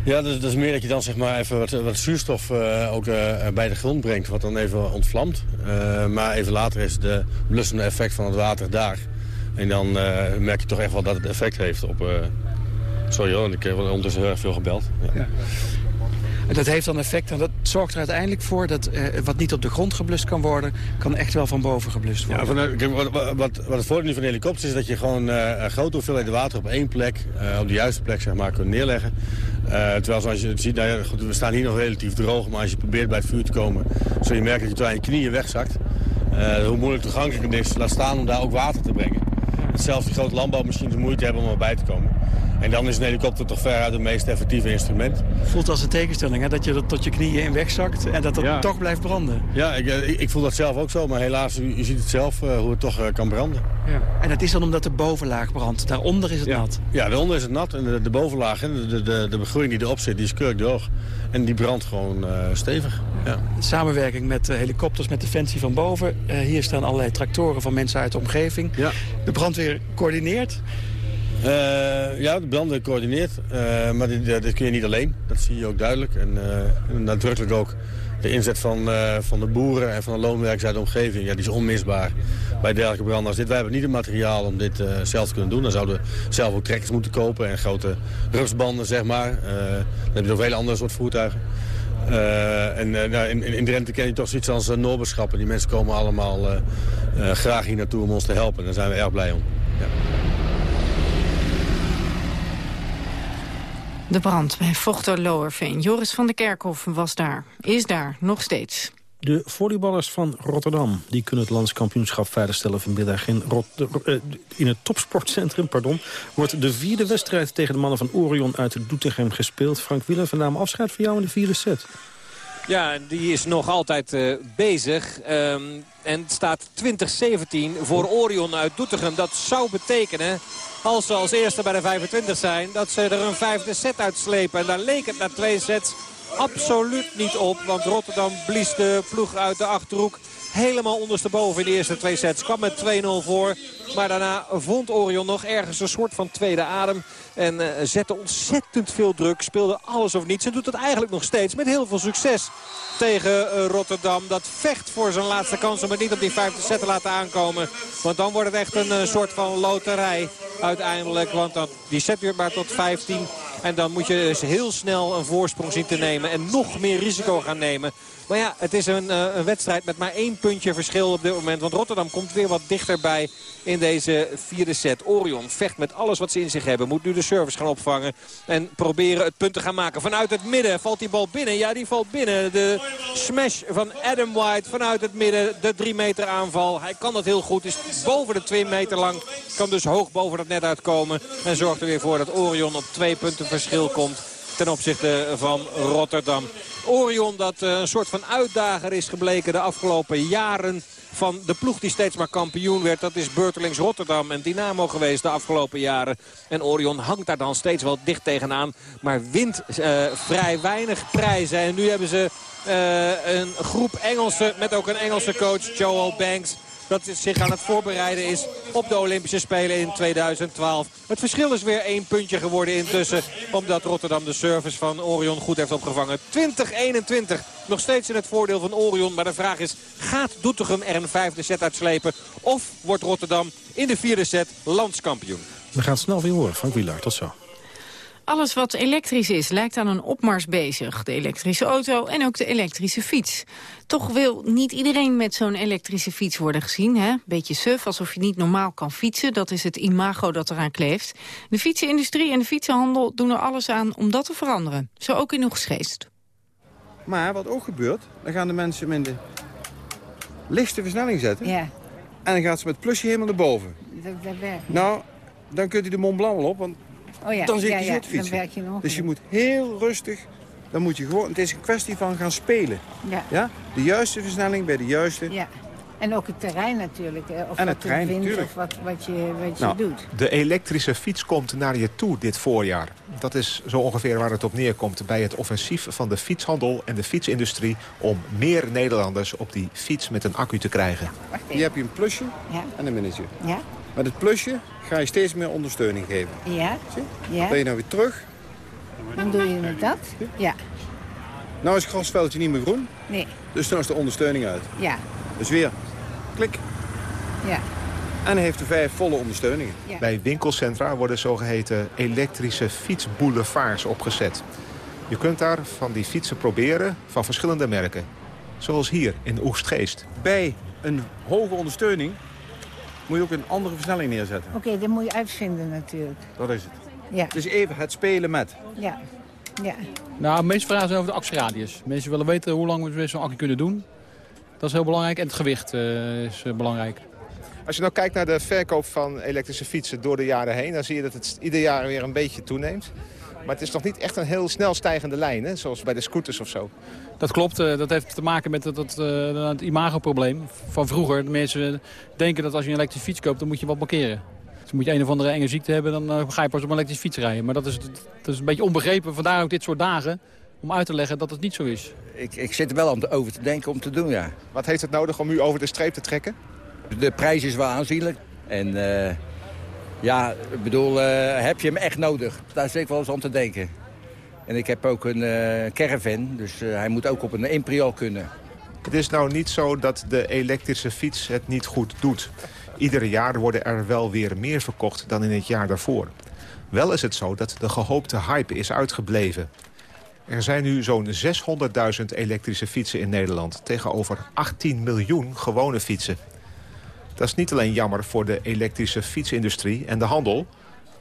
Ja, dat, dat, is meer dat je dan zeg maar even wat, wat zuurstof uh, ook uh, bij de grond brengt, wat dan even ontvlamt. Uh, maar even later is de blussende effect van het water daar. En dan merk je toch echt wel dat het effect heeft op... sorry hoor, ik heb ondertussen heel erg veel gebeld. Ja. En dat heeft dan effect en dat zorgt er uiteindelijk voor dat eh, wat niet op de grond geblust kan worden, kan echt wel van boven geblust worden. Ja, wat, wat, wat, het voordeel van de helikopter is dat je gewoon uh, grote hoeveelheden water op één plek, uh, op de juiste plek zeg maar, kunt neerleggen. terwijl zoals je het ziet, nou ja, goed, we staan hier nog relatief droog, maar als je probeert bij het vuur te komen, zul je merken dat je tot aan je knieën wegzakt. hoe moeilijk toegankelijk het is, laat staan om daar ook water te brengen. Zelfs die grote landbouwmachines moeite hebben om erbij te komen. En dan is een helikopter toch veruit het meest effectieve instrument. Voelt als een tegenstelling, hè? dat je er tot je knieën in wegzakt en dat het toch blijft branden. Ja, ik, eh, ik, voel dat zelf ook zo, maar helaas, je, ziet het zelf uh, hoe het toch uh, kan branden. Ja. En dat is dan omdat de bovenlaag brandt, daaronder is het ja. nat? Ja, daaronder is het nat en de, de bovenlaag, de, de, de, de begroeiing die erop zit, die is kurkdroog. En die brandt gewoon uh, stevig. Ja. Samenwerking met helikopters, met Defensie van boven. hier staan allerlei tractoren van mensen uit de omgeving. Ja. De brandweer coördineert. Uh, ja, de branden coördineert. Uh, maar dit, kun je niet alleen. Dat zie je ook duidelijk. En, uh, nadrukkelijk ook de inzet van, van de boeren en van de loonwerkers uit de omgeving. Ja, die is onmisbaar bij dergelijke branden als dit. Wij hebben niet het materiaal om dit zelf te kunnen doen. Dan zouden we zelf ook trekkers moeten kopen en grote rupsbanden, zeg maar. dan heb je nog hele andere soort voertuigen. en nou, in, in Drenthe ken je toch zoiets als Noorberschappen. Die mensen komen allemaal graag hier naartoe om ons te helpen. Daar zijn we erg blij om. Ja. De brand bij Vochter Lowerveen. Joris van der Kerkhof was daar, is daar, nog steeds. De volleyballers van Rotterdam die kunnen het landskampioenschap veiligstellen vanmiddag in, Rot in het topsportcentrum. Pardon, wordt de vierde wedstrijd tegen de mannen van Orion uit Doetinchem gespeeld. Frank Wieler, vandaag afscheid voor jou in de vierde set. Ja, die is nog altijd uh, bezig. Um, en staat 2017 voor Orion uit Doetinchem. Dat zou betekenen, als ze als eerste bij de 25 zijn... dat ze er een vijfde set uitslepen. En daar leek het na twee sets absoluut niet op. Want Rotterdam blies de ploeg uit de Achterhoek helemaal ondersteboven in de eerste twee sets. Kwam met 2-0 voor. Maar daarna vond Orion nog ergens een soort van tweede adem. En uh, zette ontzettend veel druk. Speelde alles of niets. En doet het eigenlijk nog steeds met heel veel succes tegen uh, Rotterdam. Dat vecht voor zijn laatste kans om het niet op die vijfde set te laten aankomen. Want dan wordt het echt een uh, soort van loterij uiteindelijk. Want dan, die set duurt maar tot 15. En dan moet je dus heel snel een voorsprong zien te nemen. En nog meer risico gaan nemen. Maar ja, het is een, uh, een, wedstrijd met maar één puntje verschil op dit moment. Want Rotterdam komt weer wat dichterbij in deze vierde set. Orion vecht met alles wat ze in zich hebben. Moet nu de service gaan opvangen. En proberen het punt te gaan maken. Vanuit het midden valt die bal binnen. Ja, die valt binnen. De smash van Adam White vanuit het midden. De drie meter aanval. Hij kan dat heel goed. Is boven de twee meter lang. Kan dus hoog boven dat net uitkomen. En zorgt er weer voor dat Orion op twee punten verschil komt ten opzichte van Rotterdam. Orion dat een soort van uitdager is gebleken de afgelopen jaren van de ploeg die steeds maar kampioen werd. Dat is Beurtelings Rotterdam en Dynamo geweest de afgelopen jaren. En Orion hangt daar dan steeds wel dicht tegenaan. Maar wint uh, vrij weinig prijzen. En nu hebben ze uh, een groep Engelsen met ook een Engelse coach, Joel Banks dat zich aan het voorbereiden is op de Olympische Spelen in 2012. Het verschil is weer één puntje geworden intussen. Omdat Rotterdam de service van Orion goed heeft opgevangen. 20-21. Nog steeds in het voordeel van Orion. Maar de vraag is, gaat Doetinchem er een vijfde set uitslepen? Of wordt Rotterdam in de vierde set landskampioen? We gaan snel weer horen. Frank Wielar, tot zo. Alles wat elektrisch is lijkt aan een opmars bezig. De elektrische auto en ook de elektrische fiets. Toch wil niet iedereen met zo'n elektrische fiets worden gezien. Hè? Beetje suf, alsof je niet normaal kan fietsen. Dat is het imago dat eraan kleeft. De fietsenindustrie en de fietsenhandel doen er alles aan om dat te veranderen. Zo ook in Oegstgeest. Maar wat ook gebeurt, dan gaan de mensen in de lichtste versnelling zetten. Ja. En dan gaat ze met plusje helemaal naar boven. Dat, dat werkt. Nou, dan kunt u de Mont Blanc wel op, want oh ja, dan zit ja, je ja, zo te fietsen. Dan werk je nog dus je moet heel rustig, dan moet je gewoon, het is een kwestie van gaan spelen. Ja. Ja? De juiste versnelling bij de juiste. Ja. En ook het terrein natuurlijk. hè, Of En het terrein, de wind tuurlijk. of wat, wat je, wat je Nou, doet. De elektrische fiets komt naar je toe dit voorjaar. Dat is zo ongeveer waar het op neerkomt bij het offensief van de fietshandel en de fietsindustrie... om meer Nederlanders op die fiets met een accu te krijgen. Hier heb je een plusje Ja. en een minnetje. Ja? Met het plusje ga je steeds meer ondersteuning geven. Ja? Zie? Ja? Ben je nou weer terug. Dan doe je met dat? Ja. Nou is het grasveldje niet meer groen, Nee. dus nou is de ondersteuning uit. Ja. Dus weer klik Ja. en hij heeft de vijf volle ondersteuningen. Ja. Bij winkelcentra worden zogeheten elektrische fietsboulevards opgezet. Je kunt daar van die fietsen proberen van verschillende merken. Zoals hier in Oegstgeest. Bij een hoge ondersteuning moet je ook een andere versnelling neerzetten. Oké, dat moet je uitvinden natuurlijk. Dat is het. Ja. Dus even het spelen met. Ja. Ja. Nou, de meeste vragen zijn over de actieradius. Mensen willen weten hoe lang we zo'n accu kunnen doen. Dat is heel belangrijk. En het gewicht eh, is eh, belangrijk. Als je nou kijkt naar de verkoop van elektrische fietsen door de jaren heen... dan zie je dat het ieder jaar weer een beetje toeneemt. Maar het is nog niet echt een heel snel stijgende lijn, hè? zoals bij de scooters of zo. Dat klopt. eh, dat heeft te maken met dat, dat, eh, het imagoprobleem van vroeger. De mensen denken dat als je een elektrische fiets koopt, dan moet je wat blokkeren. Dus moet je een of andere enge ziekte hebben, dan eh, ga je pas op een elektrische fiets rijden. Maar dat is, dat is een beetje onbegrepen. Vandaar ook dit soort dagen om uit te leggen dat het niet zo is. Ik, ik zit er wel om te, over te denken om te doen, ja. Wat heeft het nodig om u over de streep te trekken? De prijs is wel aanzienlijk. En eh, ja, ik bedoel, eh, heb je hem echt nodig? Daar zit ik wel eens om te denken. En ik heb ook een eh, caravan, dus eh, hij moet ook op een Imperial kunnen. Het is nou niet zo dat de elektrische fiets het niet goed doet. Ieder jaar worden er wel weer meer verkocht dan in het jaar daarvoor. Wel is het zo dat de gehoopte hype is uitgebleven. Er zijn nu zo'n 600.000 elektrische fietsen in Nederland... tegenover 18 miljoen gewone fietsen. Dat is niet alleen jammer voor de elektrische fietsindustrie en de handel...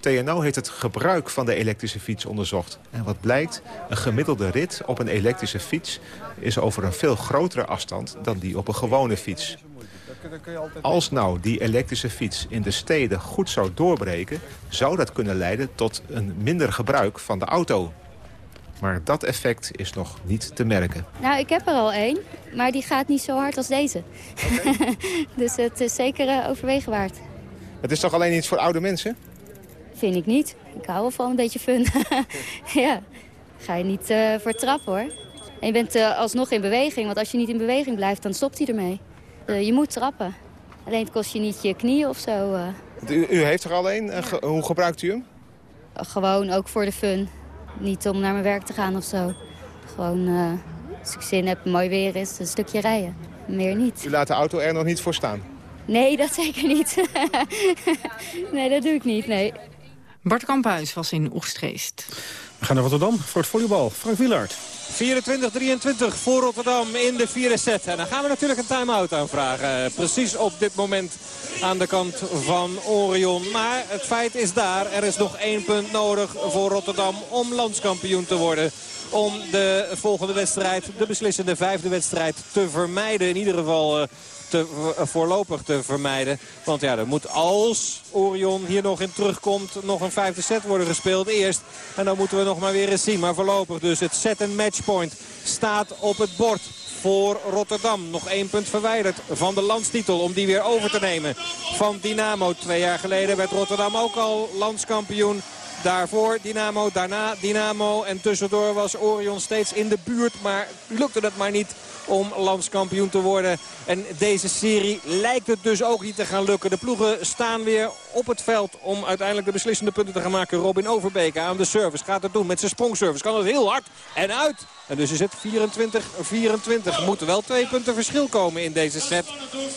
TNO heeft het gebruik van de elektrische fiets onderzocht. En wat blijkt, een gemiddelde rit op een elektrische fiets... is over een veel grotere afstand dan die op een gewone fiets. Als nou die elektrische fiets in de steden goed zou doorbreken... zou dat kunnen leiden tot een minder gebruik van de auto. Maar dat effect is nog niet te merken. Nou, ik heb er al één, maar die gaat niet zo hard als deze. dus het is zeker eh, overwegen waard. Het is toch alleen iets voor oude mensen? Vind ik niet. Ik hou wel van een beetje fun. ja, ga je niet eh, voor trappen hoor. En je bent eh, alsnog in beweging, want als je niet in beweging blijft, dan stopt hij ermee. Eh, je moet trappen. Alleen het kost je niet je knieën of zo. U, u heeft er al een. Ge- hoe gebruikt u hem? gewoon ook voor de fun. Niet om naar mijn werk te gaan of zo. Gewoon als ik zin heb, mooi weer is, een stukje rijden. Meer niet. U laat de auto er nog niet voor staan. Nee, dat zeker niet. nee, dat doe ik niet, nee. Bart Kamphuis was in Oegstgeest. We gaan naar Rotterdam voor het volleybal. Frank Wielaert. 24-23 voor Rotterdam in de vierde set. En dan gaan we natuurlijk een time-out aanvragen. Eh, Precies op dit moment aan de kant van Orion. Maar het feit is daar. Er is nog één punt nodig voor Rotterdam om landskampioen te worden. Om de volgende wedstrijd, de beslissende vijfde wedstrijd, te vermijden. In ieder geval... eh, te, eh, voorlopig te vermijden. Want ja, er moet als Orion hier nog in terugkomt... nog een vijfde set worden gespeeld eerst. En dan moeten we nog maar weer eens zien. Maar voorlopig dus het set en matchpoint staat op het bord voor Rotterdam. Nog één punt verwijderd van de landstitel om die weer over te nemen van Dynamo. Twee jaar geleden werd Rotterdam ook al landskampioen. Daarvoor Dynamo, daarna Dynamo. En tussendoor was Orion steeds in de buurt. Maar lukte het maar niet om landskampioen te worden. En deze serie lijkt het dus ook niet te gaan lukken. De ploegen staan weer op het veld om uiteindelijk de beslissende punten te gaan maken. Robin Overbeke aan de service gaat het doen met zijn sprongservice. Kan het heel hard en uit. En dus is het 24-24. Moeten wel twee punten verschil komen in deze set.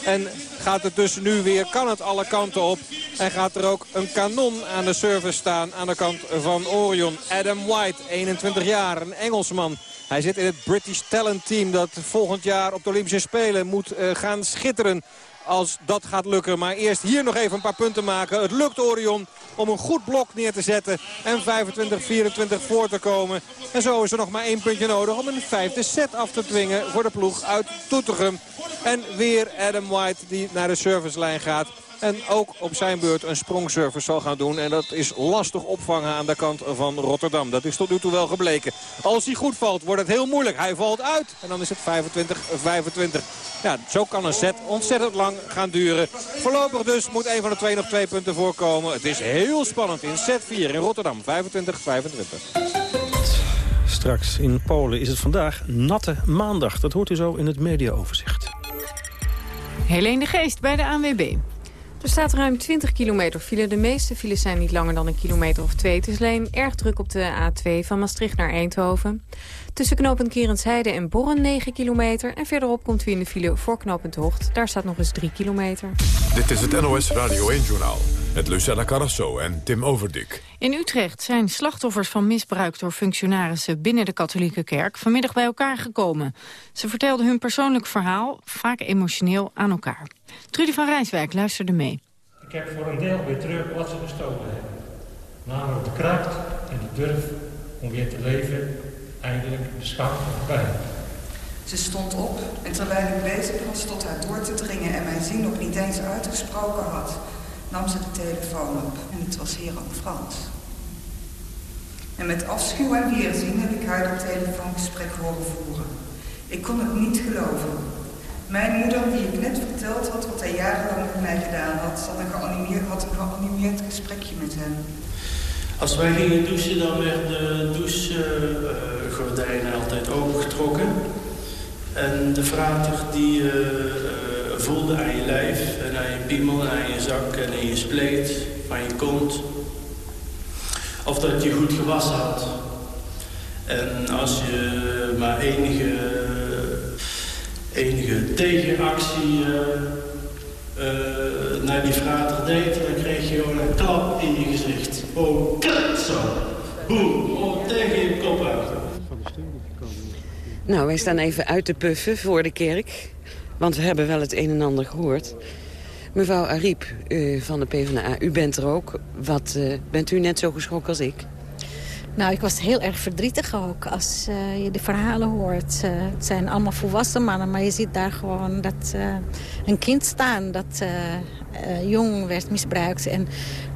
En gaat het dus nu weer, kan het alle kanten op. En gaat er ook een kanon aan de service staan aan de kant van Orion. Adam White, 21 jaar, een Engelsman. Hij zit in het British Talent Team dat volgend jaar op de Olympische Spelen moet uh, gaan schitteren als dat gaat lukken. Maar eerst hier nog even een paar punten maken. Het lukt Orion om een goed blok neer te zetten. En 25-24 voor te komen. En zo is er nog maar één puntje nodig om een vijfde set af te dwingen voor de ploeg uit Toetegem. En weer Adam White die naar de servicelijn gaat. En ook op zijn beurt een sprongservice zal gaan doen. En dat is lastig opvangen aan de kant van Rotterdam. Dat is tot nu toe wel gebleken. Als hij goed valt wordt het heel moeilijk. Hij valt uit. En dan is het 25-25. Ja, zo kan een set ontzettend lang gaan duren. Voorlopig dus moet een van de twee nog twee punten voorkomen. Het is heel spannend in set 4 in Rotterdam. 25-25. Straks in Polen is het vandaag natte maandag. Dat hoort u zo in het mediaoverzicht. Helene de Geest bij de ANWB. Er staat ruim 20 kilometer file. De meeste files zijn niet langer dan een kilometer of twee. Het alleen erg druk op de A2 van Maastricht naar Eindhoven. Tussen knooppunt Kerensheide en Borren 9 kilometer. En verderop komt u in de file voor knooppunt Hocht. Daar staat nog eens 3 kilometer. Dit is het NOS Radio 1-journaal. Met Lucella Carrasso en Tim Overdik. In Utrecht zijn slachtoffers van misbruik door functionarissen binnen de katholieke kerk vanmiddag bij elkaar gekomen. Ze vertelden hun persoonlijk verhaal, vaak emotioneel, aan elkaar. Trudy van Rijswijk luisterde mee. Ik heb voor een deel weer terug wat ze gestolen hebben. Namelijk de kracht en de durf om weer te leven, eindelijk de schaamte voorbij. Ze stond op en terwijl ik bezig was tot haar door te dringen en mijn zin nog niet eens uitgesproken had, nam ze de telefoon op en het was Hero Frans. En met afschuw en weerzin heb ik haar dat telefoongesprek horen voeren. Ik kon het niet geloven. Mijn moeder, die ik net verteld had wat hij jarenlang met mij gedaan had, had een geanimeerd, had een geanimeerd gesprekje met hem. Als wij gingen douchen, dan werden de douchegordijnen altijd opengetrokken. En de vrater die uh, voelde aan je lijf en aan je piemel en aan je zak en in je spleet, aan je kont. Of dat je goed gewassen had. En als je maar enige, enige tegenactie uh, uh, naar die frater deed, dan kreeg je gewoon een klap in je gezicht. Oh, kut zo. Boem, oh, tegen je kop uit. Nou, wij staan even uit te puffen voor de kerk. Want we hebben wel het een en ander gehoord. Mevrouw Ariep uh, van de PvdA, u bent er ook. Wat, uh, bent u net zo geschrokken als ik? Nou, ik was heel erg verdrietig ook als uh, je de verhalen hoort. Uh, het zijn allemaal volwassen mannen, maar je ziet daar gewoon dat uh, een kind staan... dat jong werd misbruikt en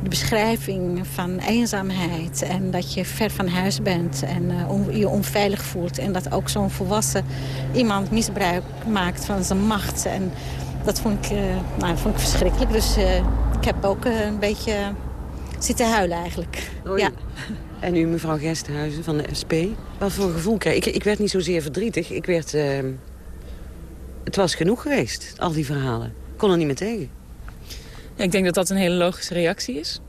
de beschrijving van eenzaamheid... en dat je ver van huis bent en on je onveilig voelt... en dat ook zo'n volwassen iemand misbruik maakt van zijn macht... En, dat vond ik, nou, vond ik verschrikkelijk. Dus ik heb ook een beetje zitten huilen eigenlijk. Ja. En u, mevrouw Gersthuizen van de SP. Wat voor gevoel kreeg ik? Ik werd niet zozeer verdrietig. Ik werd... Uh, het was genoeg geweest, al die verhalen. Ik kon er niet meer tegen. Ja, ik denk dat dat een hele logische reactie is.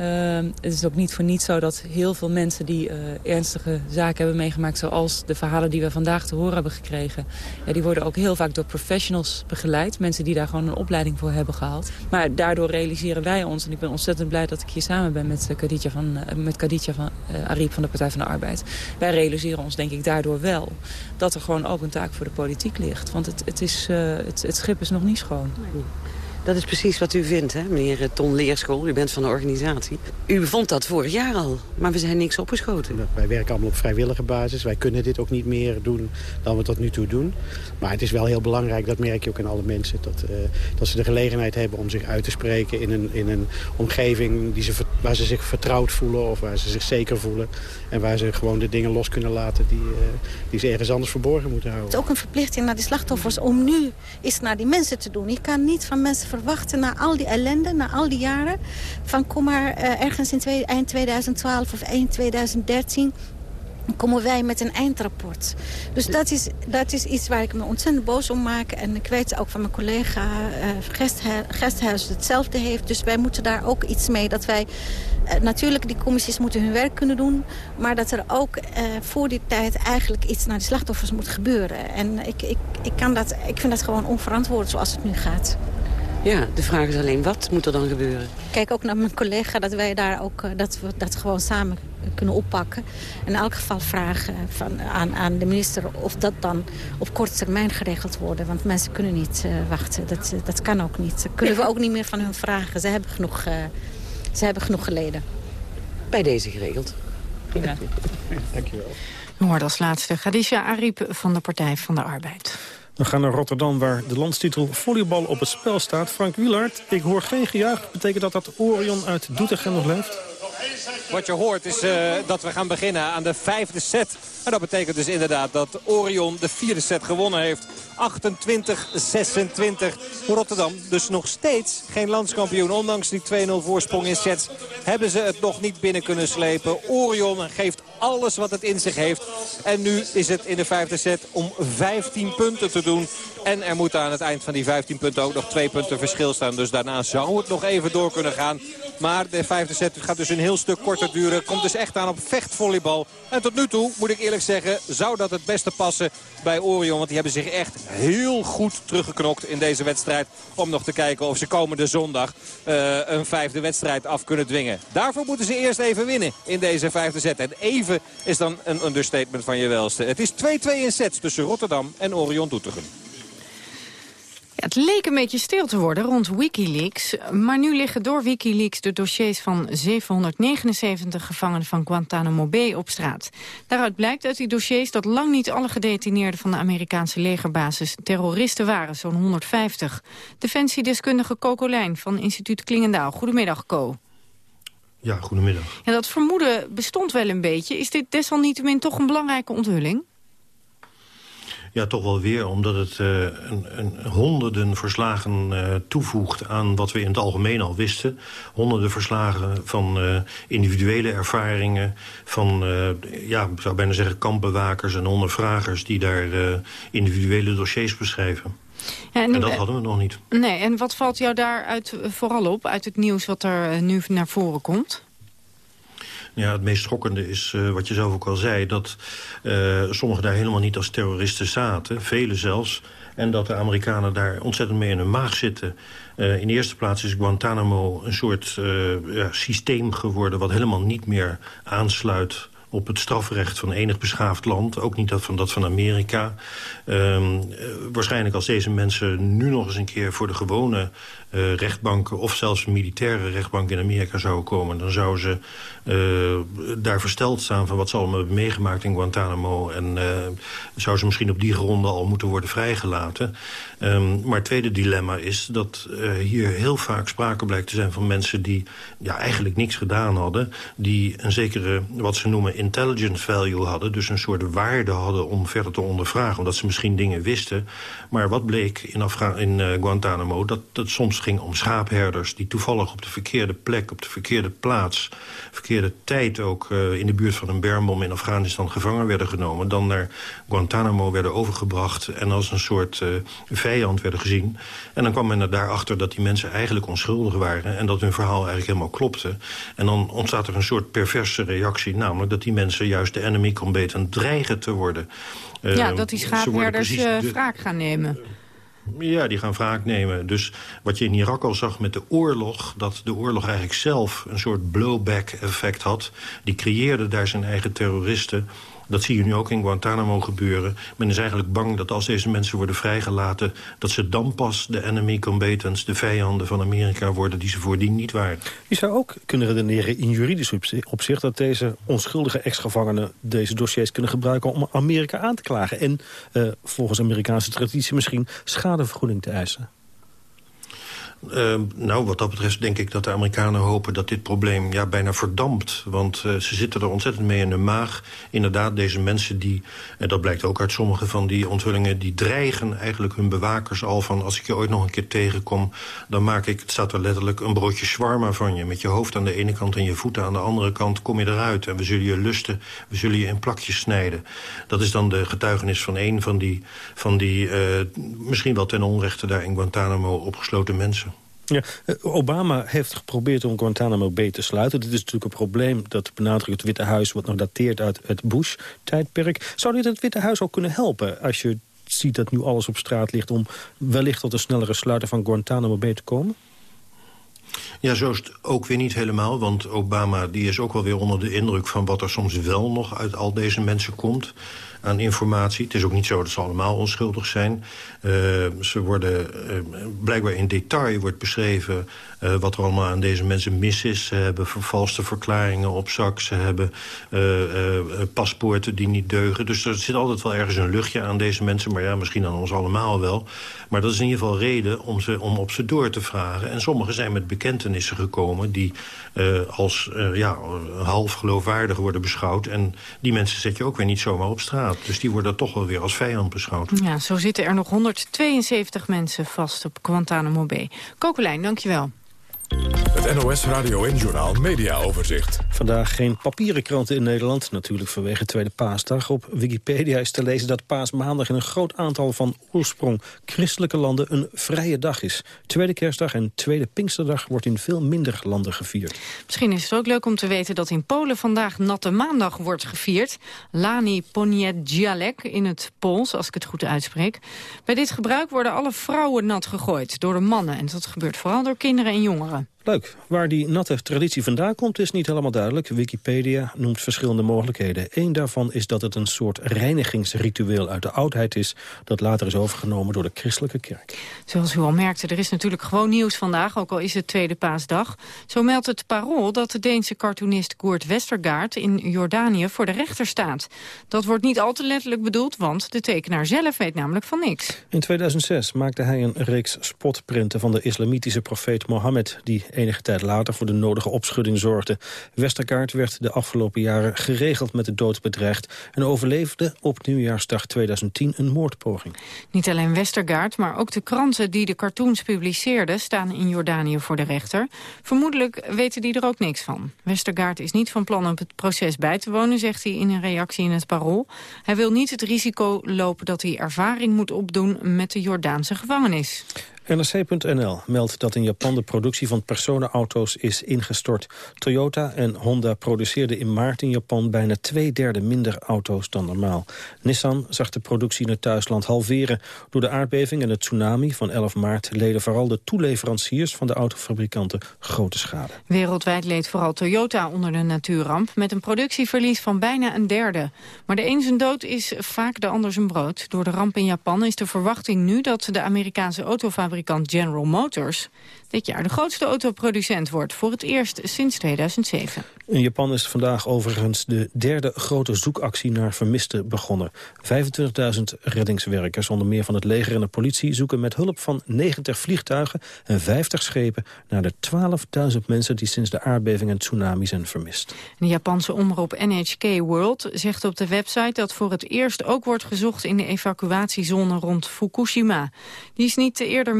Uh, het is ook niet voor niets zo dat heel veel mensen die uh, ernstige zaken hebben meegemaakt... zoals de verhalen die we vandaag te horen hebben gekregen... Ja, die worden ook heel vaak door professionals begeleid. Mensen die daar gewoon een opleiding voor hebben gehaald. Maar daardoor realiseren wij ons, en ik ben ontzettend blij dat ik hier samen ben... met Kaditja van, uh, met Kaditja van Ariep van de Partij van de Arbeid. Wij realiseren ons denk ik daardoor wel dat er gewoon ook een taak voor de politiek ligt. Want het, het, is, het, schip is nog niet schoon. Dat is precies wat u vindt, hè, meneer Ton Leerschool. U bent van de organisatie. U vond dat vorig jaar al, maar we zijn niks opgeschoten. Wij werken allemaal op vrijwillige basis. Wij kunnen dit ook niet meer doen dan we tot nu toe doen. Maar het is wel heel belangrijk, dat merk je ook aan alle mensen... dat, uh, dat ze de gelegenheid hebben om zich uit te spreken in een, in een omgeving die ze, waar ze zich vertrouwd voelen... of waar ze zich zeker voelen. En waar ze gewoon de dingen los kunnen laten die, uh, die ze ergens anders verborgen moeten houden. Het is ook een verplichting naar die slachtoffers om nu eens naar die mensen te doen. Je kan niet van mensen verwachten na al die ellende, na al die jaren... van kom maar uh, ergens in eind 2012 of eind 2013 komen wij met een eindrapport. Dus dat is, dat is iets waar ik me ontzettend boos om maak. En ik weet ook van mijn collega uh, Gesthuis hetzelfde heeft. Dus wij moeten daar ook iets mee. Dat wij, uh, natuurlijk, die commissies moeten hun werk kunnen doen. Maar dat er ook voor die tijd eigenlijk iets naar de slachtoffers moet gebeuren. En ik, ik, ik, kan dat, ik vind dat gewoon onverantwoord zoals het nu gaat. Ja, de vraag is alleen wat moet er dan gebeuren? Kijk ook naar mijn collega dat wij daar ook dat we dat gewoon samen kunnen oppakken. In elk geval vragen van, aan, aan de minister of dat dan op korte termijn geregeld wordt. Want mensen kunnen niet uh, wachten. Dat, dat kan ook niet. Dat kunnen we ook niet meer van hun vragen. Ze hebben genoeg, uh, ze hebben genoeg geleden. Bij deze geregeld. Ja. Dankjewel. We hoorden als laatste Gadisha Ariep van de Partij van de Arbeid. We gaan naar Rotterdam, waar de landstitel volleybal op het spel staat. Frank Wielaert, ik hoor geen gejuich. Betekent dat dat Orion uit Doetinchem nog leeft? Wat je hoort is uh, dat we gaan beginnen aan de vijfde set. En dat betekent dus inderdaad dat Orion de vierde set gewonnen heeft. 28-26. Rotterdam dus nog steeds geen landskampioen. Ondanks die 2-0 voorsprong in sets hebben ze het nog niet binnen kunnen slepen. Orion geeft alles wat het in zich heeft. En nu is het in de vijfde set om 15 punten te doen. En er moeten aan het eind van die 15 punten ook nog twee punten verschil staan. Dus daarna zou het nog even door kunnen gaan. Maar de vijfde set gaat dus een heel stuk korter duren. Komt dus echt aan op vechtvolleybal. En tot nu toe, moet ik eerlijk zeggen, zou dat het beste passen bij Orion. Want die hebben zich echt heel goed teruggeknokt in deze wedstrijd. Om nog te kijken of ze komende zondag uh, een vijfde wedstrijd af kunnen dwingen. Daarvoor moeten ze eerst even winnen in deze vijfde set. En even is dan een understatement van je welste. Het is 2-2 in sets tussen Rotterdam en Orion Doetinchem. Het leek een beetje stil te worden rond Wikileaks. Maar nu liggen door Wikileaks de dossiers van 779 gevangenen van Guantanamo Bay op straat. Daaruit blijkt uit die dossiers dat lang niet alle gedetineerden van de Amerikaanse legerbasis terroristen waren, zo'n 150. Defensiedeskundige Coco Lijn van instituut Klingendaal. Goedemiddag, Co. Ja, goedemiddag. Ja, dat vermoeden bestond wel een beetje. Is dit desalniettemin toch een belangrijke onthulling? Ja, toch wel weer, omdat het uh, een, een honderden verslagen uh, toevoegt aan wat we in het algemeen al wisten. Honderden verslagen van uh, individuele ervaringen, van, ja, ik zou bijna zeggen, kampbewakers en ondervragers die daar individuele dossiers beschrijven. Ja, en, en, dat hadden we nog niet. Nee, en wat valt jou daaruit vooral op, uit het nieuws wat er nu naar voren komt? Ja, het meest schokkende is, uh, wat je zelf ook al zei... dat uh, sommigen daar helemaal niet als terroristen zaten. Velen zelfs. En dat de Amerikanen daar ontzettend mee in hun maag zitten. Uh, in de eerste plaats is Guantanamo een soort ja, systeem geworden... wat helemaal niet meer aansluit op het strafrecht van enig beschaafd land. Ook niet dat van, dat van Amerika. Um, waarschijnlijk als deze mensen nu nog eens een keer voor de gewone uh, rechtbanken... of zelfs een militaire rechtbank in Amerika zouden komen... dan zouden ze uh, daar versteld staan van wat ze allemaal hebben meegemaakt in Guantanamo. En uh, zou ze misschien op die gronden al moeten worden vrijgelaten. Um, maar het tweede dilemma is dat hier heel vaak sprake blijkt te zijn van mensen... die ja, eigenlijk niks gedaan hadden. Die een zekere, wat ze noemen, intelligence value hadden. Dus een soort waarde hadden om verder te ondervragen. Omdat ze misschien dingen wisten. Maar wat bleek in, Afga in Guantanamo? Dat het soms ging om schaapherders... die toevallig op de verkeerde plek, op de verkeerde plaats... verkeerde tijd ook uh, in de buurt van een bermbom in Afghanistan gevangen werden genomen... dan naar Guantanamo werden overgebracht en als een soort uh, vijand werden gezien. En dan kwam men er daarachter dat die mensen eigenlijk onschuldig waren... en dat hun verhaal eigenlijk helemaal klopte. En dan ontstaat er een soort perverse reactie... namelijk dat die mensen juist de enemy combatant dreigen te worden... Ja, dat die schaapherders uh, wraak gaan nemen. Ja, die gaan wraak nemen. Dus wat je in Irak al zag met de oorlog... dat de oorlog eigenlijk zelf een soort blowback-effect had. Die creëerde daar zijn eigen terroristen... Dat zie je nu ook in Guantanamo gebeuren. Men is eigenlijk bang dat als deze mensen worden vrijgelaten... dat ze dan pas de enemy combatants, de vijanden van Amerika worden... die ze voordien niet waren. Je zou ook kunnen redeneren in juridisch opzicht... dat deze onschuldige ex-gevangenen deze dossiers kunnen gebruiken... om Amerika aan te klagen. En uh, volgens Amerikaanse traditie misschien schadevergoeding te eisen. Uh, nou, wat dat betreft denk ik dat de Amerikanen hopen dat dit probleem ja, bijna verdampt. Want uh, ze zitten er ontzettend mee in de maag. Inderdaad, deze mensen die, en dat blijkt ook uit sommige van die onthullingen... die dreigen eigenlijk hun bewakers al van... als ik je ooit nog een keer tegenkom, dan maak ik, het staat er letterlijk... een broodje shawarma van je. Met je hoofd aan de ene kant en je voeten aan de andere kant kom je eruit. En we zullen je lusten, we zullen je in plakjes snijden. Dat is dan de getuigenis van een van die, van die uh, misschien wel ten onrechte daar in Guantanamo opgesloten mensen. Ja, eh, Obama heeft geprobeerd om Guantanamo Bay te sluiten. Dit is natuurlijk een probleem dat benadrukt het Witte Huis... wat nog dateert uit het Bush-tijdperk. Zou dit het Witte Huis ook kunnen helpen... als je ziet dat nu alles op straat ligt... om wellicht tot een snellere sluiten van Guantanamo Bay te komen? Ja, zo is het ook weer niet helemaal. Want Obama die is ook wel weer onder de indruk van wat er soms wel nog uit al deze mensen komt aan informatie. Het is ook niet zo dat ze allemaal onschuldig zijn. Uh, ze worden uh, blijkbaar in detail wordt beschreven uh, wat er allemaal aan deze mensen mis is. Ze hebben vervalste verklaringen op zak. Ze hebben paspoorten die niet deugen. Dus er zit altijd wel ergens een luchtje aan deze mensen. Maar ja, misschien aan ons allemaal wel. Maar dat is in ieder geval reden om, ze, om op ze door te vragen. En sommigen zijn met bekentenissen gekomen... die als ja, half geloofwaardig worden beschouwd. En die mensen zet je ook weer niet zomaar op straat. Dus die worden toch wel weer als vijand beschouwd. Ja, zo zitten er nog 172 mensen vast op Guantanamo Bay. Kokelijn, dankjewel. Het NOS Radio en Journaal Media Overzicht. Vandaag geen papieren kranten in Nederland, natuurlijk vanwege Tweede Paasdag. Op Wikipedia is te lezen dat paasmaandag in een groot aantal van oorsprong christelijke landen een vrije dag is. Tweede kerstdag en tweede pinksterdag wordt in veel minder landen gevierd. Misschien is het ook leuk om te weten dat in Polen vandaag Natte Maandag wordt gevierd. Lani Poniedzialek in het Pools, als ik het goed uitspreek. Bij dit gebruik worden alle vrouwen nat gegooid door de mannen. En dat gebeurt vooral door kinderen en jongeren. Europa. Leuk. Waar die natte traditie vandaan komt is niet helemaal duidelijk. Wikipedia noemt verschillende mogelijkheden. Eén daarvan is dat het een soort reinigingsritueel uit de oudheid is... dat later is overgenomen door de christelijke kerk. Zoals u al merkte, er is natuurlijk gewoon nieuws vandaag... ook al is het tweede paasdag. Zo meldt het Parool dat de Deense cartoonist Koert Westergaard... in Jordanië voor de rechter staat. Dat wordt niet al te letterlijk bedoeld, want de tekenaar zelf weet namelijk van niks. In 2006 maakte hij een reeks spotprinten van de islamitische profeet Mohammed... die enige tijd later voor de nodige opschudding zorgde. Westergaard werd de afgelopen jaren geregeld met de dood bedreigd... en overleefde op nieuwjaarsdag 2010 een moordpoging. Niet alleen Westergaard, maar ook de kranten die de cartoons publiceerden... staan in Jordanië voor de rechter. Vermoedelijk weten die er ook niks van. Westergaard is niet van plan om het proces bij te wonen... zegt hij in een reactie in het Parool. Hij wil niet het risico lopen dat hij ervaring moet opdoen... met de Jordaanse gevangenis. NRC.nl meldt dat in Japan de productie van personenauto's is ingestort. Toyota en Honda produceerden in maart in Japan bijna twee derde minder auto's dan normaal. Nissan zag de productie in het thuisland halveren. Door de aardbeving en het tsunami van 11 maart leden vooral de toeleveranciers van de autofabrikanten grote schade. Wereldwijd leed vooral Toyota onder de natuurramp met een productieverlies van bijna een derde. Maar de een zijn dood is vaak de ander zijn brood. Door de ramp in Japan is de verwachting nu dat de Amerikaanse autofabrikant General Motors dit jaar de grootste autoproducent wordt, voor het eerst sinds 2007. In Japan is vandaag overigens de derde grote zoekactie naar vermisten begonnen. 25.000 reddingswerkers, onder meer van het leger en de politie... zoeken met hulp van 90 vliegtuigen en 50 schepen... naar de 12.000 mensen die sinds de aardbeving en tsunami zijn vermist. De Japanse omroep NHK World zegt op de website... dat voor het eerst ook wordt gezocht in de evacuatiezone rond Fukushima. Die is niet eerder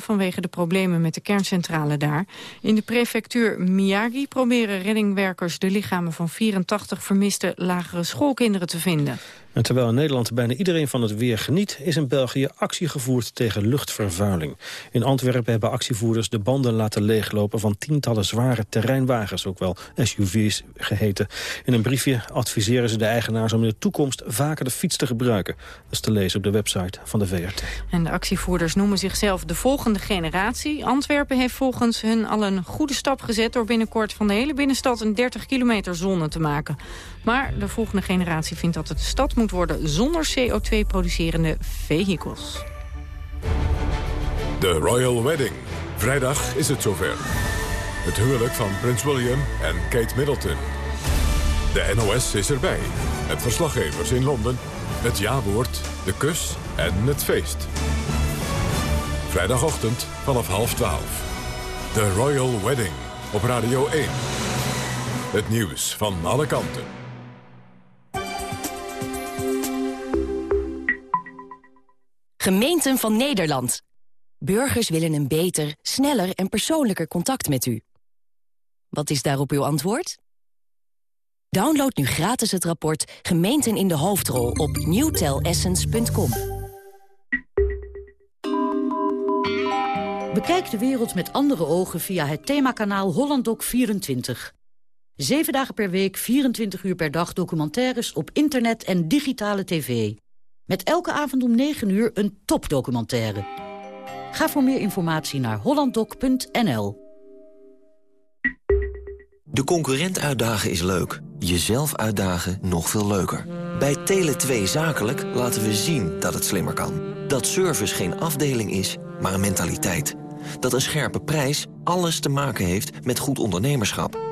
vanwege de problemen met de kerncentrale daar. In de prefectuur Miyagi proberen reddingwerkers de lichamen van 84 vermiste lagere schoolkinderen te vinden. Terwijl in Nederland bijna iedereen van het weer geniet... is in België actie gevoerd tegen luchtvervuiling. In Antwerpen hebben actievoerders de banden laten leeglopen... van tientallen zware terreinwagens, ook wel SUV's geheten. In een briefje adviseren ze de eigenaars om in de toekomst... vaker de fiets te gebruiken. Dat is te lezen op de website van de VRT. En de actievoerders noemen zichzelf de volgende generatie. Antwerpen heeft volgens hun al een goede stap gezet... door binnenkort van de hele binnenstad een 30 kilometer zone te maken. Maar de volgende generatie vindt dat het de stad moet worden zonder CO2-producerende vehicles. De Royal Wedding. Vrijdag is het zover. Het huwelijk van Prins William en Kate Middleton. De NOS is erbij. Het verslaggevers in Londen. Het jawoord, de kus en het feest. Vrijdagochtend vanaf half twaalf. The Royal Wedding op Radio 1. Het nieuws van alle kanten. Gemeenten van Nederland. Burgers willen een beter, sneller en persoonlijker contact met u. Wat is daarop uw antwoord? Download nu gratis het rapport Gemeenten in de Hoofdrol op newtelessence.com. Bekijk de wereld met andere ogen via het themakanaal HollandDoc24. Zeven dagen per week, 24 uur per dag documentaires op internet en digitale tv. Met elke avond om 9 uur een topdocumentaire. Ga voor meer informatie naar hollanddoc.nl. De concurrent uitdagen is leuk. Jezelf uitdagen nog veel leuker. Bij Tele2 Zakelijk laten we zien dat het slimmer kan. Dat service geen afdeling is, maar een mentaliteit. Dat een scherpe prijs alles te maken heeft met goed ondernemerschap.